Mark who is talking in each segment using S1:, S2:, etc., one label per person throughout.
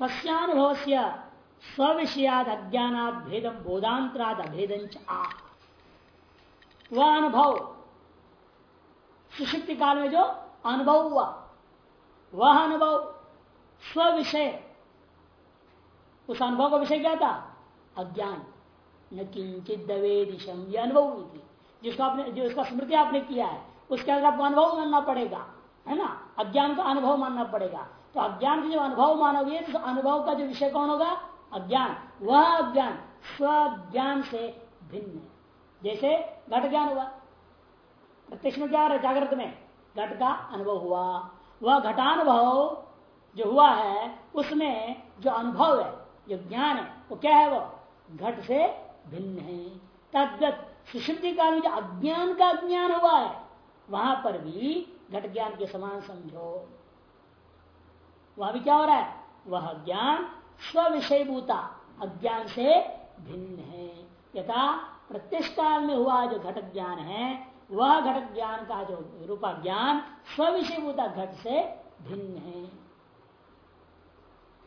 S1: तस्नुभव से स्विषयाद अज्ञात भेदम बोधांतराद अभेदं वह अनुभव। सुषुप्ति काल में जो अनुभव हुआ, वह अनुभव स्व विषय उस अनुभव का विषय क्या था? अज्ञान। न किंचित दवे दिशम ये अनुभव हुई थी। जिसको आपने, जो इसका स्मृति आपने किया है, उसके अंदर आपको अनुभव मानना पड़ेगा, है ना? अज्ञान का अनुभव मानना पड़ेगा। तो अज्ञान का जो अनुभव मानोगे तो अनुभव का जो विषय कौन होगा? अज्ञान। वह अज्ञान स्व ज्ञान से भिन्न है। जैसे घट ज्ञान हुआ। प्रत्यक्ष में क्या है जागृत में। घट का अनुभव हुआ। वह घटानुभव जो हुआ है, उसमें जो अनुभव है, जो ज्ञान है, वो क्या है वो? घट से भिन्न है। तद्गत सुशुद्धि काल में जो अज्ञान का ज्ञान हुआ है, वहाँ पर भी घट ज्ञान के समान समझो। वहाँ भी क्या हो रहा है? वह ज्ञान स्व विषय भूता अज्ञान से भिन्न है। यथा प्रत्यक्ष काल में हुआ जो घट ज्ञान है, वह घट ज्ञान का जो रूपा ज्ञान स्व विषय भूता घट से भिन्न है।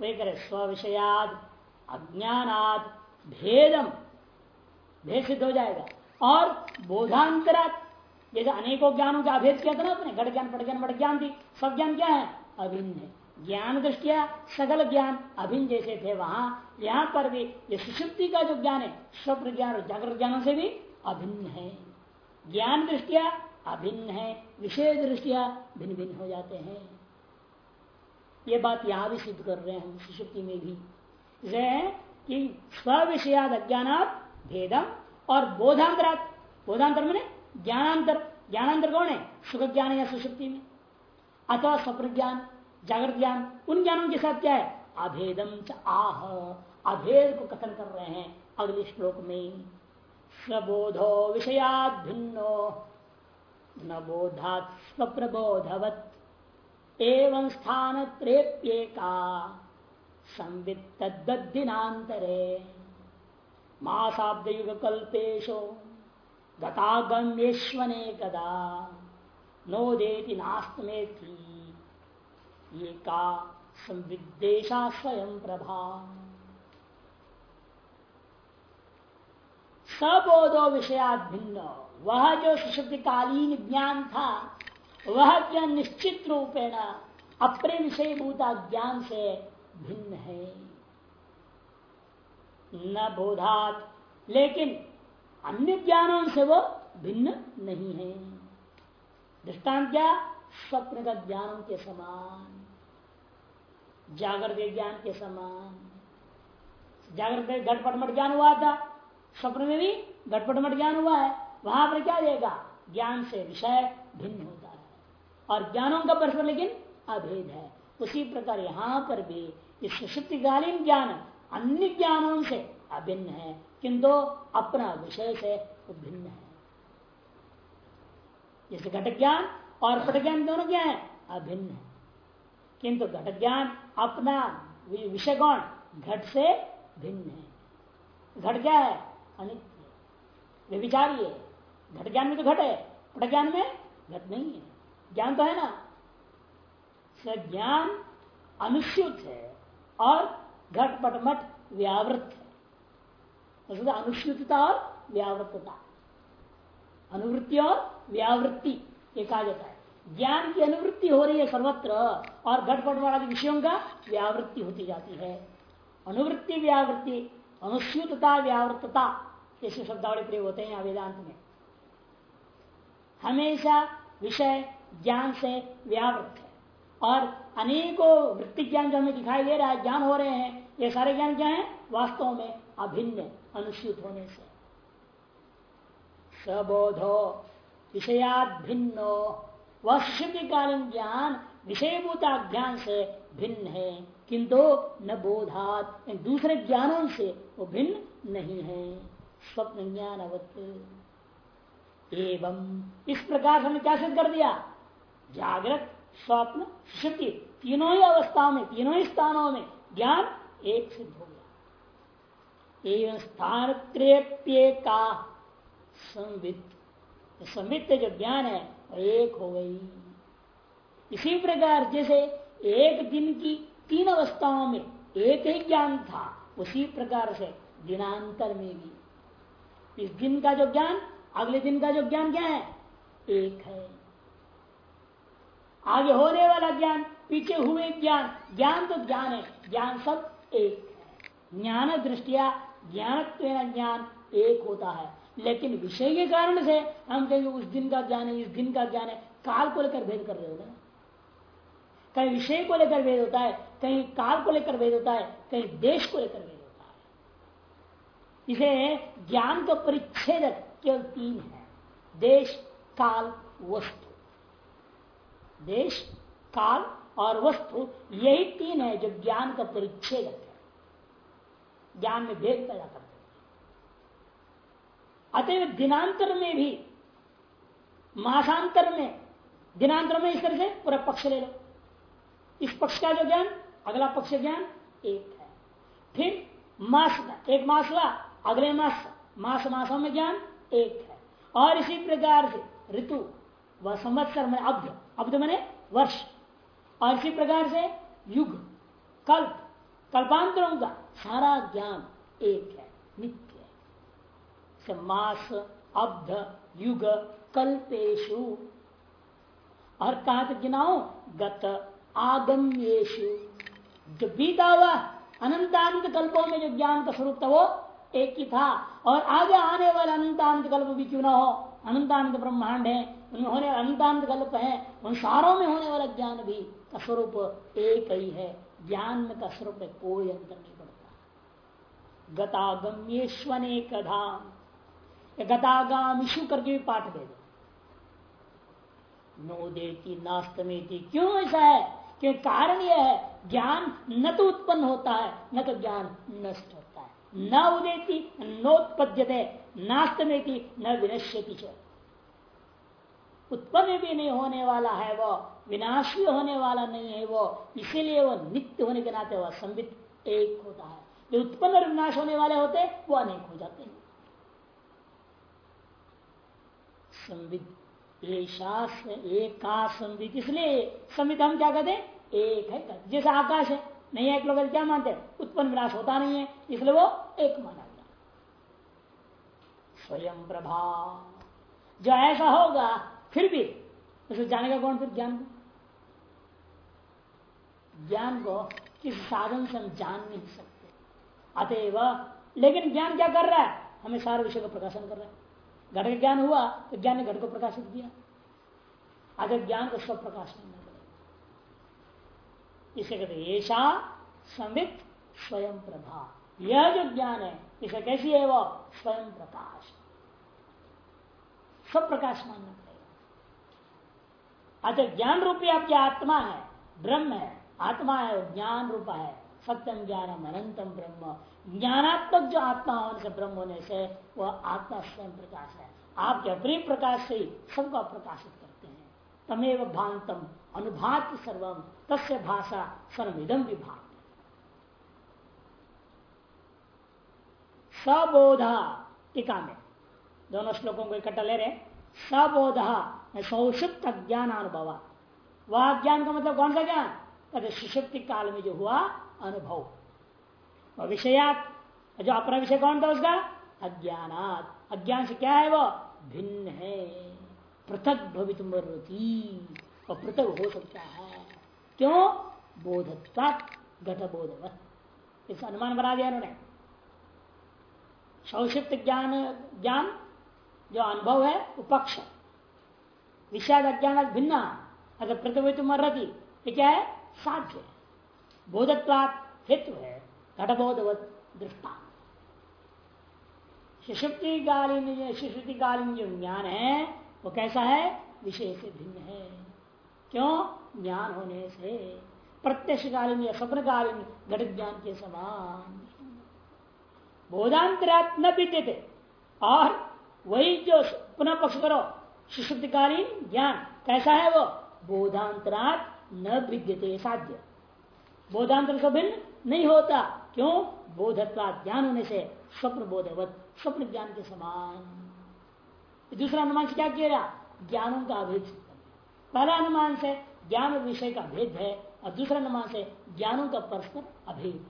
S1: वे करे स्व विषयाद अज्ञानाद, भेदम, भेद सिद्ध हो जाएगा। और बोधांतरा जैसे अनेकों ज्ञानों का अभेद किया था ना अपने, घट ज्ञान, पट ज्ञान बट ज्ञान थी, सब ज्ञान क्या है? अभिन्न है। ज्ञान दृष्टिया सगल ज्ञान अभिन्न जैसे थे वहाँ, यहाँ पर भी ये सुषुप्ति का जो ज्ञान है, स्वप्न ज्ञान और जागृत ज्ञानों से भी अभिन्न है। ज्ञान दृष्टिया अभिन्न है विषय दृष्टिया भिन्न भिन्न हो जाते हैं। ये बात यहाँ भी सिद्ध कर रहे हैं सुषुप्ति में भी। कि स्व विषयाद अज्ञात भेदम और बोधांतर बोधांतर मैंने ज्ञानांतर। ज्ञानांतर कौन है? सुख ज्ञान या सुषुप्ति में। अथवा स्वप्न ज्ञान। जागृत ज्ञान, उन ज्ञानों के साथ क्या है? अभेदम च आह। अभेद को कथन कर रहे हैं अगले श्लोक में। स्वबोधो विषयाद भिन्नो। न बोधात स्वप्रबोधवत। एवं स्थान त्रेप्येका संवित तद्दिनातरे मासाब्द युग कल्पेशो गतागम्येश्वने कदा नोदेति नास्त में थी ये का संविदेशा स्वयं प्रभा। सबोधो विषयात भिन्न। वह जो सुशक्तिकालीन ज्ञान था, वह ज्ञान निश्चित रूपेण अपने विषय भूता ज्ञान से भिन्न है? न बोधात, लेकिन अन्य ज्ञानों से वो भिन्न नहीं है। दृष्टांत क्या? स्वप्न का ज्ञान के समान। जागृत ज्ञान के समान। जागृत घटपटमट ज्ञान हुआ था। स्वप्न में भी घटपटमट ज्ञान हुआ है। वहाँ पर क्या देगा? ज्ञान से विषय भिन्न होता है। और ज्ञानों का परस्पर लेकिन अभेद है। उसी प्रकार यहाँ पर भी इस सुषुप्तिकालीन ज्ञान अन्य ज्ञानों से अभिन्न है। किंतु अपना विषय से भिन्न है। जैसे घट ज्ञान और पट ज्ञान दोनों क्या है? अभिन्न है। किंतु घट ज्ञान अपना विषय कौन घट से भिन्न है। घट क्या है? अनित्य विचारी है। घट ज्ञान में तो घट है पट ज्ञान में घट नहीं है। ज्ञान तो है ना? ज्ञान अनुसूत है और घट पटमट व्यावृत है। अनुसूतता और व्यावृतता। अनुवृत्ति और व्यावृत्ति, ये कहा जाता है। ज्ञान की अनुवृत्ति हो रही है सर्वत्र, और घटपट वाला विषयों का व्यावृत्ति होती जाती है। अनुवृत्ति, व्यावृत्ति अनुसूतता व्यावृतता जैसे शब्दावली प्रयोग होते हैं वेदांत में। हमेशा विषय ज्ञान से व्यावृत है, और अनेकों वृत्ति ज्ञान जो हमें दिखाई दे रहा है, ज्ञान हो रहे हैं, ये सारे ज्ञान क्या है? वास्तव में अभिन्न अनुसूत होने से। सबोधो विषयात भिन्नो वह ज्ञान विषयभूता ज्ञान से भिन्न है, किंतु न बोधात दूसरे ज्ञानों से वो भिन्न नहीं है। स्वप्न ज्ञान एवं इस प्रकार हमने क्या सिद्ध कर दिया? जागृत, स्वप्न सुषुप्ति तीनों ही अवस्थाओं में, तीनों ही स्थानों में ज्ञान एक सिद्ध हो गया। एवं स्थान का संवित। संवित जो ज्ञान है एक हो गई। इसी प्रकार जैसे एक दिन की तीन अवस्थाओं में एक ही ज्ञान था, उसी प्रकार से दिनांतर में भी। इस दिन का जो ज्ञान, अगले दिन का जो ज्ञान क्या है? एक है। आगे होने वाला ज्ञान, पीछे हुए ज्ञान ज्ञान तो ज्ञान है, ज्ञान सब एक है। ज्ञान दृष्टिया ज्ञान ज्ञान एक होता है। लेकिन विषय के कारण से हम कहेंगे, उस दिन का ज्ञान है, इस दिन का ज्ञान है। काल को लेकर भेद कर रहे हैं। कहीं विषय को लेकर भेद होता है, कहीं काल को लेकर भेद होता है, कहीं देश को लेकर भेद होता है। इसे ज्ञान का परिच्छेद केवल तीन है। देश, काल, वस्तु। देश, काल और वस्तु, यही तीन है जो ज्ञान का परिच्छेद है। ज्ञान में भेद पैदा करते अतएव दिनांतर में भी मासांतर में, दिनांतर में इस तरह से पूरा पक्ष ले लो। इस पक्ष का जो ज्ञान, अगला पक्ष ज्ञान एक है। फिर मास, एक मास ला अगले मास मास मासों में ज्ञान एक है। और इसी प्रकार से ऋतु व संवत्सर में अब्ध अब्ध मैंने वर्ष। और इसी प्रकार से युग, कल्प, कल्पांतरों का सारा ज्ञान एक है। नित्य। मास अब्ध, युग कल्पेशु और कहा तक गिनाओ, गत आगम्येशु जो बीता हुआ अनंतानंत कल्पों में जो ज्ञान का स्वरूप था, वो एक ही था। और आगे आने वाला अनंतानंत कल्प भी क्यों ना हो? अनंतानंद ब्रह्मांड है उनमें होने अनंतानंद कल्प है, उन सारों में होने वाला ज्ञान भी का स्वरूप एक ही है। ज्ञान का स्वरूप कोई अंतर नहीं पड़ता। गतागम्येश्वने कधाम गतागामिशु करके भी पाठ दे दो। नो देती नास्तमेती क्यों ऐसा है? क्यों कारण यह है? ज्ञान न तो उत्पन्न होता है, न तो ज्ञान नष्ट होता है। न उदेती नोत्पद्यते नास्तमेती न विनश्यति उत्पन्न भी नहीं होने वाला है वो, विनाश भी होने वाला नहीं है वो, इसीलिए वो नित्य होने के नाते वह संबित एक होता है। जो उत्पन्न और विनाश होने वाले होते वो अनेक हो जाते हैं। संबित एक संबित इसलिए संबित हम क्या कहते एक है जैसे आकाश है, नहीं एक लोग क्या मानते उत्पन्न विनाश होता नहीं है, इसलिए वो एक माना गया स्वयं प्रभा। जो ऐसा होगा, फिर भी, उसे जानेगा कौन फिर ज्ञान को? ज्ञान को किस साधन से हम जान नहीं सकते। अतएव, लेकिन ज्ञान क्या कर रहा है? हमें सारे विषय का प्रकाशन कर रहा है। घट का ज्ञान हुआ तो ज्ञान ने घट को प्रकाशित किया। अगर ज्ञान को सब प्रकाश करना पड़ेगा इसे कहते ऐसा संवित स्वयं प्रभा। यह जो ज्ञान है, इसे कैसी है वो? स्वयं प्रकाश। सब प्रकाश मानना पड़ेगा। अच्छा ज्ञान रूपी आपकी आत्मा है, ब्रह्म है, आत्मा है ज्ञान रूपा है। सत्यम ज्ञानम अनंतम ब्रह्म। ज्ञानात्मक जो आत्मा होने से ब्रह्म होने से वह आत्मा स्वयं प्रकाश है। आपके अपने प्रकाश से ही सबको प्रकाशित करते हैं, तमेव भांतम अनुभात सर्वम तस्य भाषा सर्विदम विभाग सबोधा, टीका में। दोनों श्लोकों को इकट्ठा ले रहे सबोधा सौषुप्त ज्ञान अनुभव वह ज्ञान का मतलब कौन सा ज्ञान? कहते सुषुप्ति काल में जो हुआ अनुभव। विषयात जो अपना विषय कौन था उसका? अज्ञानात। अज्ञान से क्या है वो? भिन्न है। पृथक भवित रुचि और पृथक हो सकता है। क्यों? बोधत्वा घट बोधवत इस अनुमान बना दिया उन्होंने सौषिप्त ज्ञान ज्ञान जो अनुभव है, वो पक्ष। विषाद अज्ञान भिन्न। अगर मर्रती ये क्या है? साध्य बोधत्वात हेतु है घटबोधवत दृष्टा शिशुक्तिकालीन शिशुक्तिकालीन जो ज्ञान है, वो कैसा है? विषय से भिन्न है। क्यों? ज्ञान होने से। प्रत्यक्षकालीन या स्वप्नकालीन घट ज्ञान के समान। बोधांतरात न विद्यते और वही जो पुनः पक्ष करो सुषुप्तिकालीन ज्ञान, कैसा है वो? बोधांतरात न विद्यते साध्य। बोधांतर से भिन्न नहीं होता। क्यों? बोधत्वा ज्ञान होने से स्वप्न बोधवत स्वप्न ज्ञान के समान। दूसरा अनुमान से क्या कह रहा ज्ञानों का अभेद पहला अनुमान से ज्ञान और विषय का भेद है, और दूसरा अनुमान से ज्ञानों का परस्पर अभेद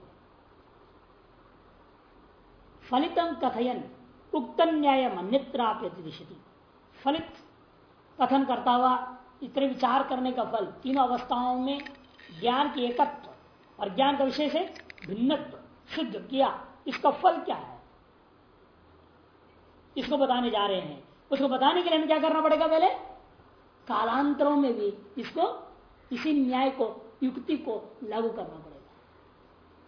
S1: फलितम कथयन, उक्त न्याय अन्यत्राप्यति फलित कथन करता हुआ इतने विचार करने का फल, तीनों अवस्थाओं में ज्ञान के एकत्व और ज्ञान का विषय से भिन्नत्व, शुद्ध किया इसका फल क्या है? इसको बताने जा रहे हैं। उसको बताने के लिए हमें क्या करना पड़ेगा पहले? कालांतरों में भी इसको, इसी न्याय को, युक्ति को लागू करना पड़ेगा।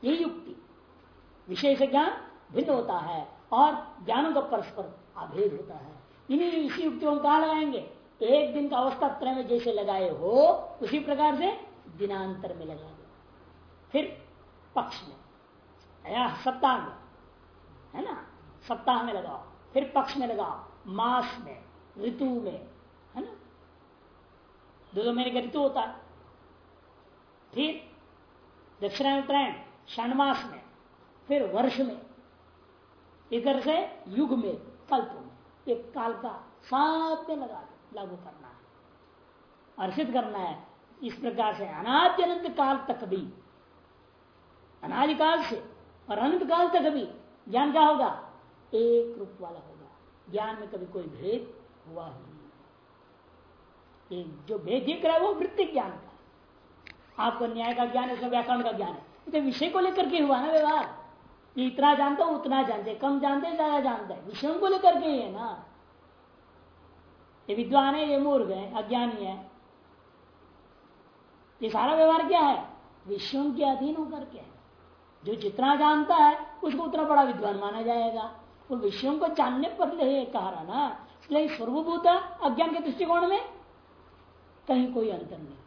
S1: ये युक्ति। से ज्ञान भिन्न होता है और ज्ञानों का परस्पर अभेद होता है। इन्हीं इसी युक्तियों को कहा लगाएँगे? एक दिन का अवस्था त्रय में जैसे लगाए हो, उसी प्रकार से दिनांतर में लगा दो फिर पक्ष में, या सप्ताह में, है ना? सप्ताह में लगाओ, फिर पक्ष में लगाओ, मास में, ऋतु में, है ना? दो दो महीने का ऋतु होता है। फिर दक्षिणायुत्रायण षणमास में, फिर वर्ष में, इधर से युग में, कल्प में एक काल का साथ में लगा, लागू करना है। अर्षित करना है, इस प्रकार से अनाद्यनंत काल तक भी अनादिकाल से और अनंत काल तक भी ज्ञान क्या होगा? एक रूप वाला होगा। ज्ञान में कभी कोई भेद हुआ ही नहीं। जो भेद दिख रहा है वो वृत्ति ज्ञान का। आपको न्याय का ज्ञान है व्याकरण का ज्ञान है। तो विषय को लेकर के हुआ ना व्यवहार? ये इतना जानता हूँ, उतना जानते कम जानते ज़्यादा जानते हैं। विषयों को लेकर के है ना। ये विद्वान है, ये मूर्ख है, अज्ञानी है। ये सारा व्यवहार क्या है? विषयों के अधीन होकर के है। जो जितना जानता है उसको उतना बड़ा विद्वान माना जाएगा। वो विषयों को जानने पर कहा रहा ना इसलिए सर्वभूत अज्ञान के दृष्टिकोण में। कहीं कोई अंतर नहीं।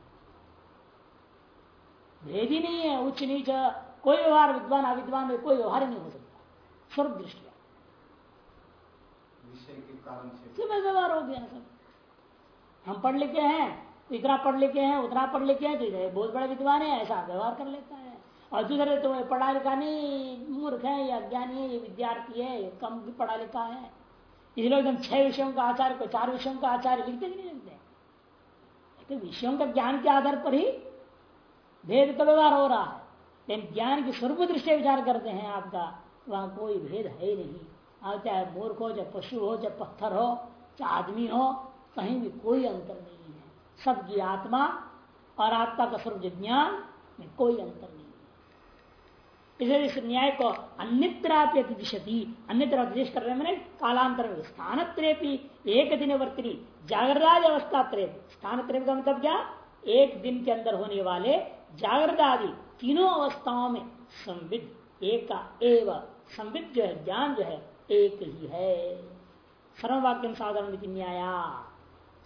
S1: भेद ही नहीं है उच्च नीच कोई व्यवहार विद्वान अविद्वान में कोई व्यवहार नहीं हो सकता। स्वर्ग दृष्टिया सब व्यवहार हो गया सब। हम पढ़ लिखे हैं इतना पढ़ लिखे हैं उतना पढ़ लिखे हैं तो बहुत बड़े विद्वान है ऐसा व्यवहार कर लेता है। और दूसरे तो पढ़ा लिखा नहीं, मूर्ख है, ये अज्ञानी है, ये विद्यार्थी है, ये कम भी पढ़ा लिखा है। इसलिए एकदम छह विषयों का आचार्य को, चार विषयों का आचार्य लिखते नहीं लिखते तो विषयों का ज्ञान के आधार पर ही भेद का व्यवहार हो रहा है। लेकिन ज्ञान की स्वरूप दृष्टि विचार करते हैं आपका, वहाँ कोई भेद है ही नहीं। आप चाहे मूर्ख हो, चाहे पशु हो, चाहे पत्थर हो, चाहे आदमी हो, कहीं भी कोई अंतर नहीं है। सबकी आत्मा और आत्मा का स्वरूप ज्ञान में कोई अंतर नहीं इसलिए इस न्याय को अन्यत्रापि दिशती अन्यत्र कर रहे मैंने कालांतर में स्थान एक दिन वर्तनी जागृत अवस्था त्रय स्थान त्रेप का मतलब क्या? एक दिन के अंदर होने वाले जागृत तीनों अवस्थाओं में संविद, एक एव, संविद जो है, ज्ञान जो है, एक ही है। सर्ववाक्यम साधारण न्याया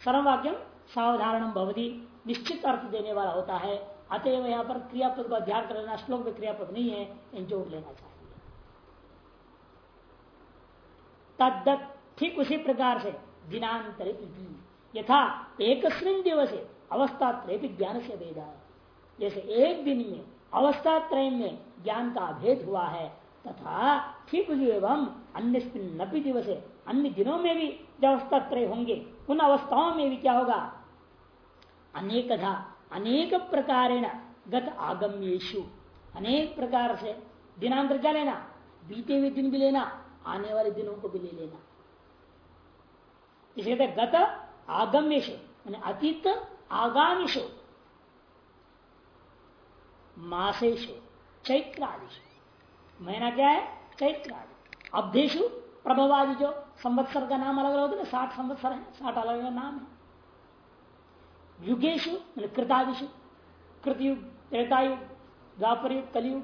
S1: सर्ववाक्यम सावधारण भवती, निश्चित अर्थ देने वाला होता है। अतएव यहाँ पर क्रियापद का ध्यान कर लेना श्लोक में क्रियापद नहीं है, इन जोड़ लेना चाहिए। तद्दत ठीक उसी प्रकार से दिनांतरित यथा एक दिवस अवस्था त्रय ज्ञान से भेदा जैसे एक दिन में अवस्था त्रय में ज्ञान का भेद हुआ है, तथा ठीक एवं अन्य नपी दिवस अन्य दिनों में भी जब अवस्था त्रय होंगे, उन अवस्थाओं में भी क्या होगा? अनेकधा अनेक प्रकार गत आगम्येशु अनेक प्रकार से दिनांतर क्या लेना बीते हुए दिन भी लेना, आने वाले दिनों को भी ले लेना। इसे गत आगम्यशु अतीत आगामीशु मासेशु चैत्रादिशु महीना क्या है? चैत्रादि। अब्धेशु प्रभवादि जो संवत्सर का नाम अलग अलग होता है, साठ संवत्सर है, साठ अलग अलग नाम है। युगेशु कृतादिशु कृतयुग, त्रेतायुग, द्वापरयुग, कलयुग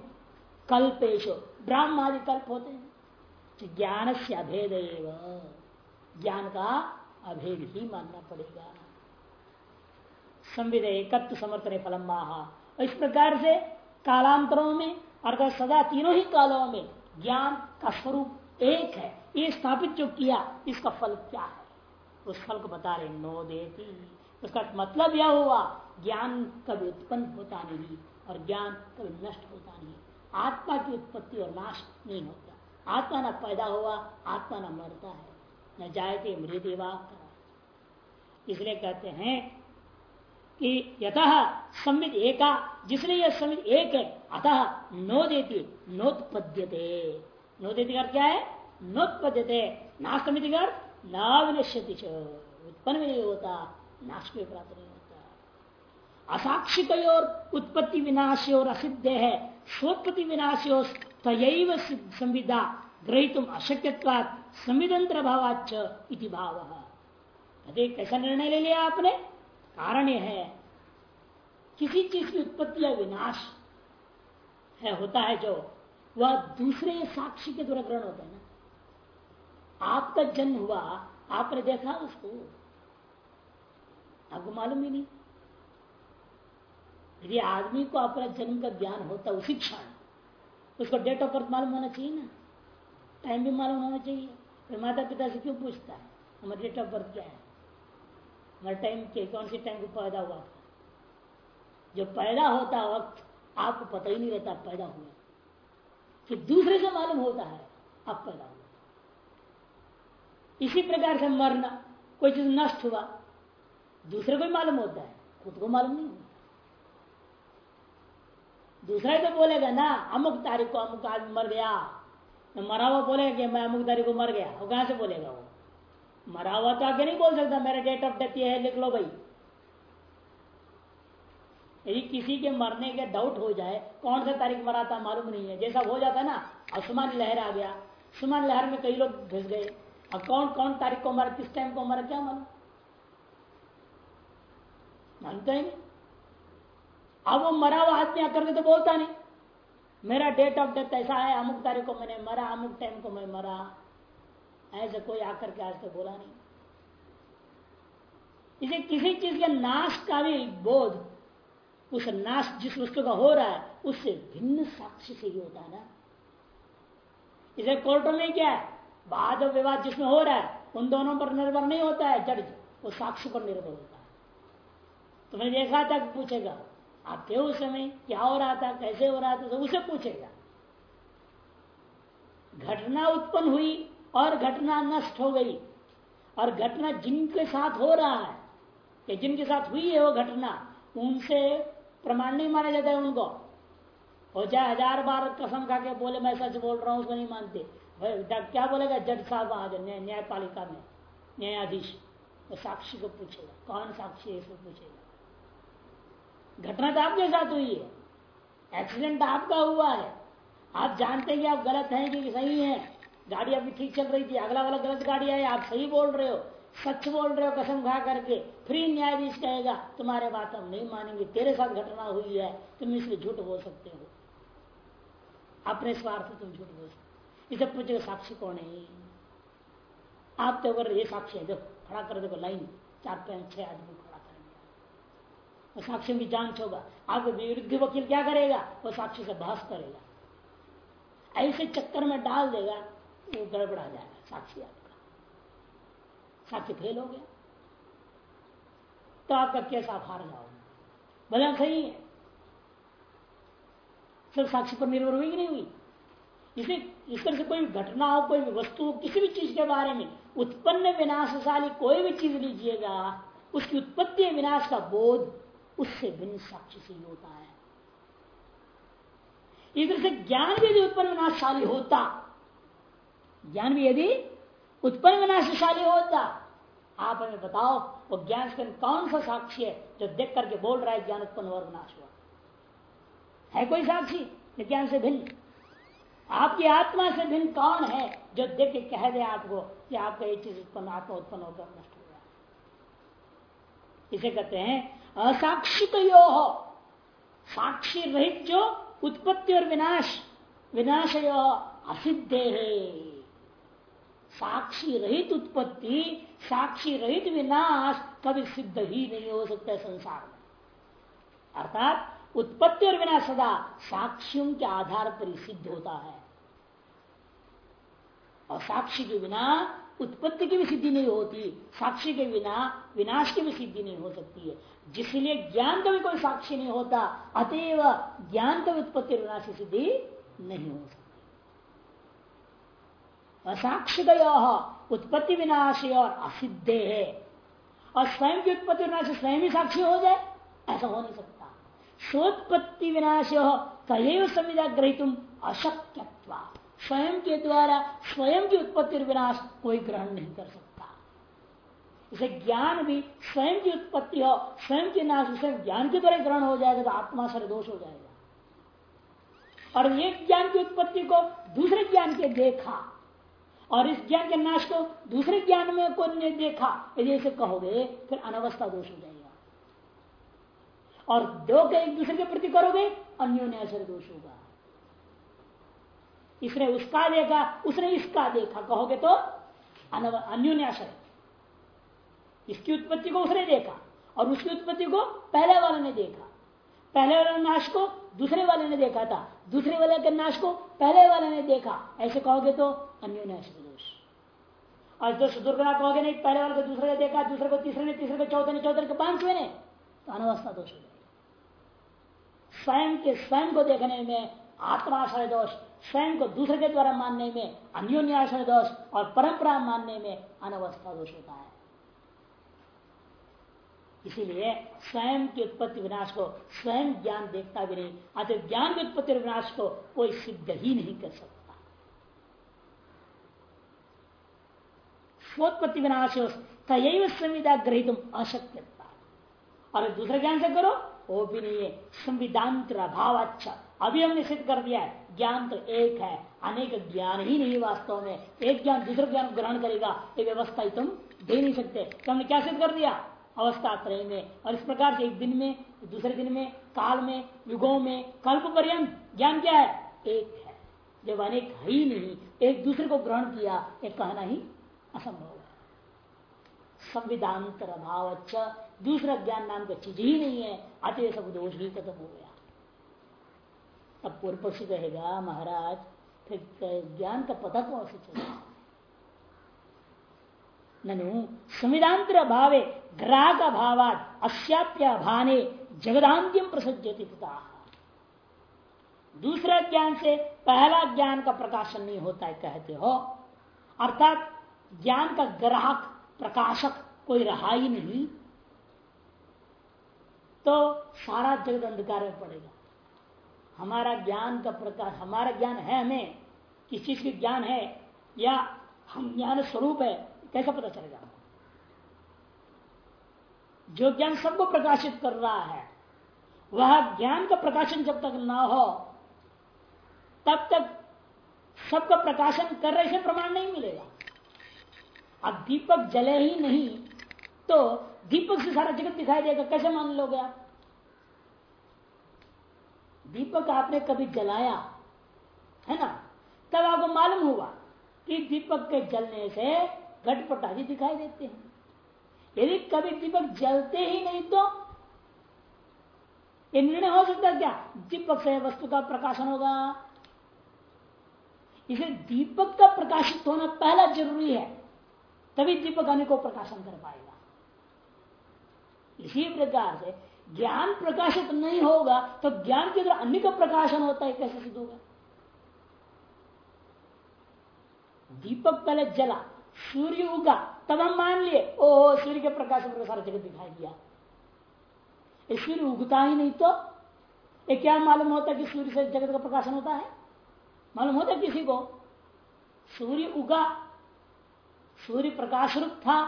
S1: कल्पेशु ब्राह्मादि कल्प होते हैं। ज्ञान से अभेद ज्ञान का अभेद ही मानना पड़ेगा। संविदे एकत्व समर्थन फलम इस प्रकार से कालांतरों में अर्थात सदा तीनों ही कालों में ज्ञान का स्वरूप एक है, ये स्थापित जो किया, इसका फल क्या है? उस फल को बता रहे नो देती उसका मतलब यह हुआ, ज्ञान कभी उत्पन्न होता नहीं और ज्ञान कभी नष्ट होता नहीं। आत्मा की उत्पत्ति और नाश नहीं होता। आत्मा न पैदा हुआ, आत्मा न मरता है। न जायते मृदेवा इसलिए कहते हैं कि यतः संविद एका, जिसने यह संविद एक है, अतः नो देती, नोत्पद्यते। नो देती का क्या है? नोत्पद्यते। नास्तमित न विनश्यति उत्पन्न भी नहीं होता। नाश भी प्राप्त नहीं होता। असाक्षिक और उत्पत्ति विनाश और असिद्ध है स्वोत्पत्ति विनाश तय संविदा ग्रहित अशक्यवाद संविदंत्र भावाच इति भाव। कैसा निर्णय ले लिया आपने? कारण यह है, किसी चीज़ की उत्पत्ति या विनाश है, होता है जो, वह दूसरे साक्षी के द्वारा ग्रहण होता है ना। आपका जन्म हुआ, आपने देखा उसको। आपको मालूम ही नहीं। यदि आदमी को अपना जन्म का ज्ञान होता, उसी क्षण, उसको डेट ऑफ़ बर्थ मालूम होना चाहिए ना? टाइम भी मालूम होना चाहिए। फिर माता पिता से क्यों पूछता है? हमारा डेट ऑफ़ बर्थ क्या है? हमारा टाइम के, कौन से टाइम को पैदा हुआ जो पैदा होता वक्त, आपको पता ही नहीं रहता पैदा हुआ फिर दूसरे से मालूम होता है, आप पैदा हुआ इसी प्रकार से मरना, कोई चीज़ नष्ट हुआ दूसरे को मालूम होता है, खुद को मालूम नहीं होता। दूसरा तो बोलेगा, ना, अमुक तारीख को अमुक आदमी मर गया। तो मरा हुआ बोलेगा कि मैं अमुक तारीख को मर गया। वो कहाँ से बोलेगा वो? मरा हुआ तो आगे नहीं बोल सकता, मेरा डेट ऑफ़ डेथ ये है, लिख लो भाई। यदि किसी के मरने के डाउट हो जाए, कौन सा तारीख मरा था मालूम नहीं है। जैसा हो जाता है ना, आसमान लहर आ गया। आसमान लहर में कई लोग घुस गए। अब कौन कौन तारीख को मरा, किस टाइम को मरा, क्या मालूम? मानते हैं अब वो मरा हुआ आदमी आकर तो बोलता नहीं। मेरा डेट ऑफ़ डेथ ऐसा है, अमुक तारीख को मैंने मरा, अमुक टाइम को मैं मरा। ऐसे कोई आकर के आज तक बोला नहीं। इसे किसी चीज़ के नाश का भी बोध, उस नाश जिस वस्तु का हो रहा है, उससे भिन्न साक्षी से ही होता है ना। इसे कोर्टों में क्या है? वाद विवाद जिसमें हो रहा है, उन दोनों पर निर्भर नहीं होता है, जज, वो साक्षी पर निर्भर होता है। तुम्हें देखा था कि पूछेगा। आप थे उस समय? क्या हो रहा था? कैसे हो रहा था? तो उसे पूछेगा। घटना उत्पन्न हुई और घटना नष्ट हो गई। और घटना जिनके साथ हो रहा है, या जिनके साथ हुई है वो घटना, उनसे प्रमाण नहीं माना जाता है उनको। हो चाहे हज़ार बार कसम खा के बोले, मैं सच बोल रहा हूँ, उसको नहीं मानते। क्या बोलेगा? जज साहब आज न्यायपालिका में। न्यायाधीश। वो साक्षी को पूछेगा। कौन साक्षी है, इसको पूछेगा। घटना तो आपके साथ हुई है। एक्सीडेंट आपका हुआ है। आप जानते हैं कि आप गलत हैं कि सही है। गाड़ी अभी ठीक चल रही थी, अगला वाला गलत गाड़ी आई आप सही बोल रहे हो, सच बोल रहे हो, कसम खा करके, फ्री न्यायाधीश कहेगा, तुम्हारे बात हम नहीं मानेंगे, तेरे साथ घटना हुई है, तुम इसलिए झूठ बोल सकते हो। अपने स्वार्थ तुम झूठ बोल सकते इसे पूछेगा, साक्षी कौन है आप तो अगर ये साक्षी है, देखो, खड़ा कर देखो, लाइन, चार पाँच छह आदमी खड़ा साक्षी की जाँच होगा। आपको विरुद्ध वकील क्या करेगा? वो साक्षी से बहस करेगा। ऐसे चक्कर में डाल देगा, वो गड़बड़ा जाएगा साक्षी आपका। साक्षी फेल हो गया। तो आपका केस आप हार जाओगे। भले सही है। सिर्फ़ साक्षी पर निर्भर हुई कि नहीं हुई? इसलिए इस तरह से कोई घटना हो, कोई वस्तु किसी भी चीज़ के बारे में, उत्पन्न विनाशशाली कोई भी चीज़ लीजिएगा, उसकी उत्पत्ति विनाश का बोध। उससे भिन्न साक्षी से ही होता है। इधर से ज्ञान भी यदि उत्पन्न विनाशशाली होता, ज्ञान भी यदि उत्पन्न विनाशशाली होता, आप हमें बताओ, वो ज्ञान से कौन सा साक्षी है जो देख करके बोल रहा है ज्ञान उत्पन्न और विनाश हुआ? है कोई साक्षी? ज्ञान से भिन्न। आपकी आत्मा से भिन्न कौन है जो देख के कह दे आपको कि आपका ये चीज़ उत्पन्न, आत्मा उत्पन्न होकर नष्ट हो गया? इसे कहते हैं असाक्षिक यो हो साक्षी रहित जो उत्पत्ति और विनाश विनाश यो असिद्धे। है साक्षी रहित उत्पत्ति साक्षी रहित विनाश कभी सिद्ध ही नहीं हो सकता संसार में। अर्थात उत्पत्ति और विनाश सदा साक्षियों के आधार पर ही सिद्ध होता है। और साक्षी के बिना उत्पत्ति की भी सिद्धि नहीं होती, साक्षी के बिना विनाश की भी सिद्धि नहीं हो सकती है। जिसलिए ज्ञान का भी कोई साक्षी नहीं होता, अतएव ज्ञान का उत्पत्ति विनाश की सिद्धि नहीं हो सकती। असाक्षित उत्पत्ति विनाश और असिद्ध है। और स्वयं की उत्पत्ति विनाश स्वयं ही साक्षी हो जाए, ऐसा हो नहीं सकता। सोत्पत्ति विनाश तय संविदा ग्रहित अशक्यत्वा स्वयं के द्वारा स्वयं की उत्पत्ति विनाश कोई ग्रहण नहीं कर सकता। इसे ज्ञान भी स्वयं की उत्पत्ति हो स्वयं के नाश स्वयं ज्ञान के द्वारा ग्रहण हो जाएगा तो आत्मा सर दोष हो जाएगा। और एक ज्ञान की उत्पत्ति को दूसरे ज्ञान के देखा और इस ज्ञान के नाश को दूसरे ज्ञान में को ने देखा, यदि ऐसे कहोगे, फिर अनवस्था दोष हो जाएगा। और दो के एक दूसरे के प्रति करोगे अन्योन्याश्रय दोष होगा। इसने उसका देखा, उसने इसका देखा। कहोगे तो अन्योन्याश्रय। इसकी उत्पत्ति को उसने देखा और उसकी उत्पत्ति को पहले वाले ने देखा। पहले वाले नाश को दूसरे वाले ने देखा था। दूसरे वाले के नाश को पहले वाले ने देखा। ऐसे कहोगे तो अन्योन्यास दोष। और जो दुर्घटना कहोगे नहीं, पहले वाले को दूसरे ने देखा, दूसरे को तीसरे ने, तीसरे को चौथे ने, चौथे के पांचवे ने तो अनवस्था दोष हो जाएगा। स्वयं के स्वयं को देखने में आत्माशय दोष स्वयं को दूसरे के द्वारा मानने में अन्योन्याशय दोष और परंपरा मानने में अनवस्था दोष होता है। इसीलिए स्वयं की उत्पत्ति विनाश को स्वयं ज्ञान देखता भी नहीं, अतः ज्ञान की उत्पत्ति विनाश को कोई सिद्ध ही नहीं कर सकता। स्वोत्पत्ति विनाश तय संविदा ग्रहित अशक्यता और दूसरे ज्ञान से करो, वो भी नहीं है। संविधान अभाव अच्छा अभी हमने सिद्ध कर दिया है, ज्ञान तो एक है, अनेक ज्ञान ही नहीं वास्तव में। एक ज्ञान दूसरे ज्ञान ग्रहण करेगा, ये व्यवस्था ही तुम दे नहीं सकते। तो हमने क्या सिद्ध कर दिया? अवस्था त्रय में। और इस प्रकार से एक दिन में, दूसरे दिन में, काल में, युगों में, कल्प पर्यंत ज्ञान क्या है? एक है। जब अनेक है ही नहीं, एक दूसरे को ग्रहण किया, एक कहना ही असंभव है। संविधान अभाव अच्छा दूसरा ज्ञान नाम का चीज़ ही नहीं है। अतः सब दोष ही खत्म हो गया। अब पूर्व पक्षी कहेगा, महाराज, फिर ज्ञान का पता कौन से चलेगा ननु, संविधांतर भावे, ग्राहक अभावात अश्याप्य भाने जगदांत्यम प्रसज्जति दूसरे ज्ञान से पहला ज्ञान का प्रकाशन नहीं होता है, कहते हो। अर्थात, ज्ञान का ग्राहक, प्रकाशक कोई रहा ही नहीं। तो सारा जगत अंधकार में पड़ेगा। हमारा ज्ञान का प्रकाश, हमारा ज्ञान है हमें। किस चीज़ की ज्ञान है? या हम ज्ञान स्वरूप है? कैसा पता चलेगा जो ज्ञान सबको प्रकाशित कर रहा है, वह ज्ञान का प्रकाशन जब तक ना हो, तब तक सबका प्रकाशन कर रहे से प्रमाण नहीं मिलेगा। अब दीपक जले ही नहीं तो दीपक से सारा जगत दिखाई देगा। कैसे मान लोगे आप? दीपक आपने कभी जलाया? है ना? तब आपको मालूम हुआ कि दीपक के जलने से घटपट आदि दिखाई देते हैं। यदि कभी दीपक जलते ही नहीं तो ये निर्णय हो सकता है क्या? दीपक से वस्तु का प्रकाशन होगा। इसे दीपक का प्रकाशित होना पहला ज़रूरी है, तभी दीपक अन्य को प्रकाशन कर पाएगा। इसी प्रकार से ज्ञान प्रकाशित नहीं होगा तो ज्ञान के द्वारा अन्य का प्रकाशन होता है, कैसे सिद्ध होगा? दीपक पहले जला, सूर्य उगा, तब हम मान लिए ओ सूर्य के प्रकाश में सारा जगत दिखाई दिया। सूर्य उगता ही नहीं तो ये क्या मालूम होता है कि सूर्य से जगत का प्रकाशन होता है? मालूम होता है किसी को? सूर्य उगा, सूर्य प्रकाश रूप था,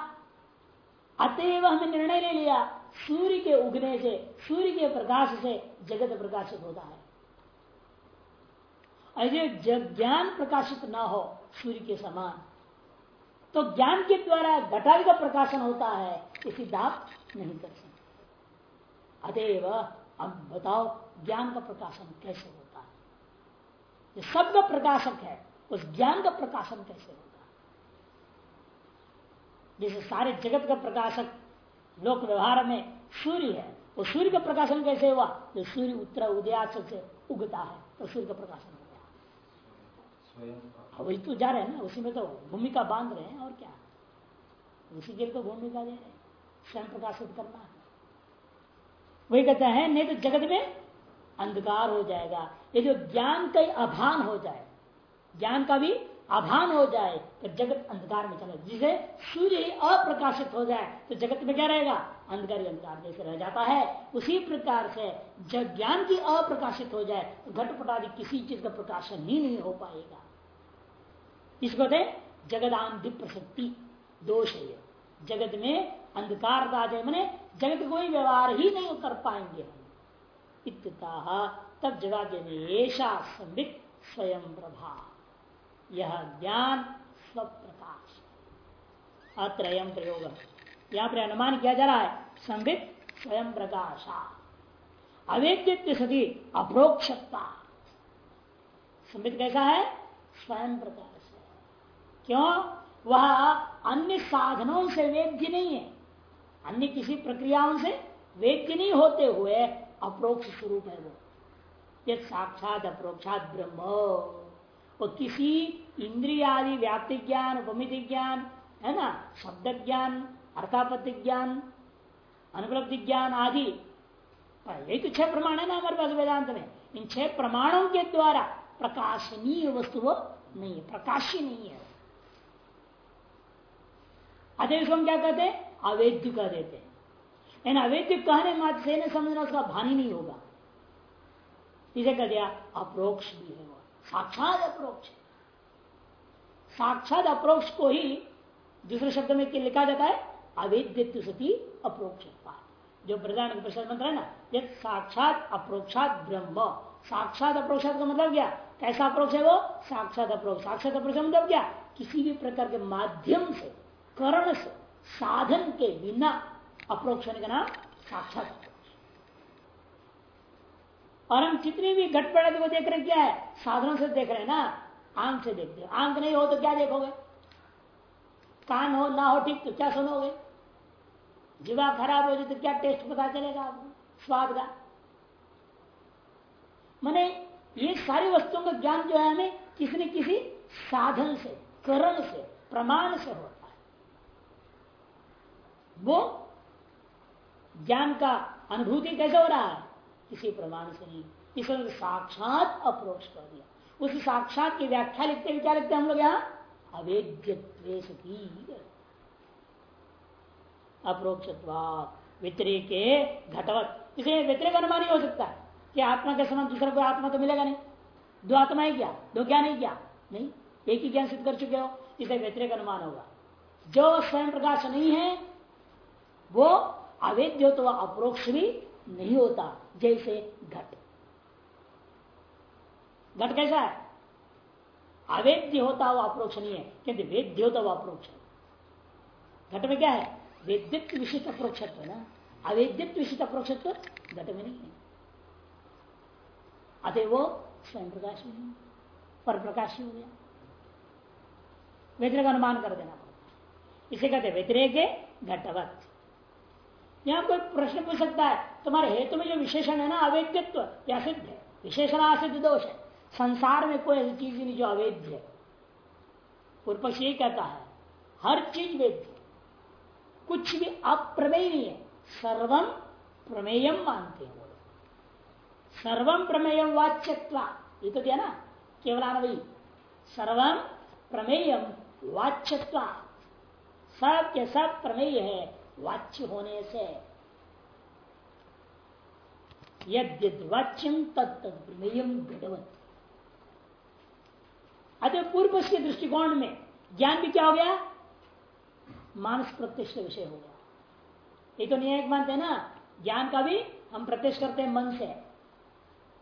S1: अतएव हमने निर्णय ले लिया। सूर्य के उगने से, सूर्य के प्रकाश से जगत प्रकाशित होता है। जब ज्ञान प्रकाशित ना हो, सूर्य के समान तो ज्ञान के द्वारा घटाई का प्रकाशन होता है इसी दाप नहीं कर सकते। अतएव, अब बताओ, ज्ञान का प्रकाशन कैसे होता है? ये सब का प्रकाशक है, उस ज्ञान का प्रकाशन कैसे होता है? जैसे सारे जगत का प्रकाशक लोक व्यवहार में सूर्य है। वो सूर्य का प्रकाशन कैसे हुआ? जो सूर्य उत्तर उदयाच से उगता है तो सूर्य का प्रकाशन हो गया। वही तो जा रहे हैं ना उसी में तो भूमिका बाँध रहे हैं और क्या? उसी के तो भूमिका दे रहे स्वयं प्रकाशित करना। है वही कहते हैं नहीं तो जगत में अंधकार हो जाएगा। ये जो ज्ञान का अभान हो जाए ज्ञान का भी अभान हो जाए तो जगत अंधकार में चला। जिसे सूर्य अप्रकाशित हो जाए तो जगत में क्या रहेगा? अंधकार ही अंधकार जैसे रह जाता है। उसी प्रकार से जब ज्ञान की अप्रकाशित हो जाए तो घटपट आदि किसी चीज़ का प्रकाशन ही नहीं हो पाएगा। इसको थे जगदांधि प्रसक्ति, दोष है जगत में अंधकार मैंने जगत कोई व्यवहार ही नहीं कर पाएँगे हम। इतना तब जगह ऐसा स्वयं प्रभा। यह ज्ञान स्वप्रकाश। अत्रयम प्रयोग। यहाँ पर अनुमान किया जा रहा है संबित स्वयं प्रकाशा। अवेद्य सदी अप्रोक्षता। संबित कैसा है? स्वयं प्रकाश है। क्यों? वह अन्य साधनों से वेद्य नहीं है। अन्य किसी प्रक्रियाओं से वेद्य नहीं होते हुए अप्रोक्ष स्वरूप है वो। ये साक्षात अप्रोक्षात ब्रह्म। वो किसी इंद्रियादि व्याप्ति ज्ञान उपमिति ज्ञान है ना शब्द ज्ञान अर्थापत्ति ज्ञान अनुपलब्धि ज्ञान आदि यही तो छह प्रमाण है ना हमारे पास वेदांत में। इन छह प्रमाणों के द्वारा प्रकाशनीय वस्तु वो नहीं है, प्रकाशी नहीं है। इसको हम क्या कहते हैं? अवैध कह देते हैं। यानी अवैध कहने मात्र से समझना उसका भानी नहीं होगा। इसे कह दिया, अप्रोक्ष भी है। साक्षात अप्रोक्ष साक्षात अप्रोक्ष को ही दूसरे शब्द में लिखा जाता है? अवेद्य सती अप्रोक्ष जो प्रधान प्रसाद मंत्र है ना ये साक्षात अप्रोक्षात ब्रह्म। साक्षात अप्रोक्षात का मतलब क्या? कैसा अप्रोक्ष है वो? साक्षात अप्रोक्ष साक्षात अप्रोक्ष मतलब क्या? किसी भी प्रकार के माध्यम से, करण से, साधन के बिना अप्रोक्ष का नाम साक्षात। और हम जितनी भी घटपट को देख रहे क्या है? साधनों से देख रहे हैं ना? आँख से देखते हो। आँख नहीं हो तो क्या देखोगे? कान हो, ना हो ठीक तो क्या सुनोगे? जीवा खराब हो जाए तो क्या टेस्ट पता चलेगा आपको? स्वाद का। मैंने ये सारी वस्तुओं का ज्ञान जो है हमें किसी न किसी साधन से, करण से, प्रमाण से होता है। वो ज्ञान का अनुभूति कैसे हो रहा है? किसी प्रमाण से नहीं इसलिए साक्षात अप्रोच कर दिया। उस साक्षात की व्याख्या लिखते क्या लिखते हैं हम लोग यहाँ? अवेद्य व्यतिरिक घटवत। इसे व्यतिरिक अनुमान ही हो सकता है कि आत्मा के समान दूसरा कोई आत्मा तो मिलेगा नहीं। दो आत्मा ही क्या? दो ज्ञान ही क्या? नहीं। एक ही ज्ञान सिद्ध कर चुके हो, इसे व्यतिरिक अनुमान होगा। जो स्वयं प्रकाश नहीं है, वो अवेद्य हो तो वह अप्रोक्ष भी नहीं होता, जैसे घट। घट कैसा है? अवेद्य होता हुआ अप्रोक्ष नहीं है। किंतु वेद्य होता हुआ अप्रोक्ष घट में क्या है? वेद्यत्व विशिष्ट अप्रोक्षत्व ना? अवेद्यत्व विशिष्ट अप्रोक्षत्व घट में नहीं है। अतः वो स्वयं प्रकाश में नहीं पर प्रकाश हो गया। व्यतिरिक अनुमान कर देना इसे कहते व्यतिरेक घटवत। यहाँ कोई प्रश्न पूछ सकता है, तुम्हारे हेतु में जो विशेषण है ना अवैधत्व या सिद्ध है। विशेषण असिद्ध दोष है। संसार में कोई ऐसी चीज़ नहीं जो अवैध है। पूर्व पक्ष यही कहता है, हर चीज़ वेद कुछ भी अप्रमेय नहीं है। सर्वम प्रमेयम मानते हैं सर्वम प्रमेयम वाच्यत्वा। ये तो दिया ना, केवल वही। सर्वम प्रमेयम वाच्यत्वा। सब के सब प्रमेय है। वाच्य होने से यद्यवाच्यम तत्त प्रमेयम घटवत अतः पूर्व के दृष्टिकोण में ज्ञान भी क्या हो गया? मानस प्रत्यक्ष विषय हो गया। ये तो न्यायिक मानते ना? ज्ञान का भी हम प्रत्यक्ष करते हैं मन से।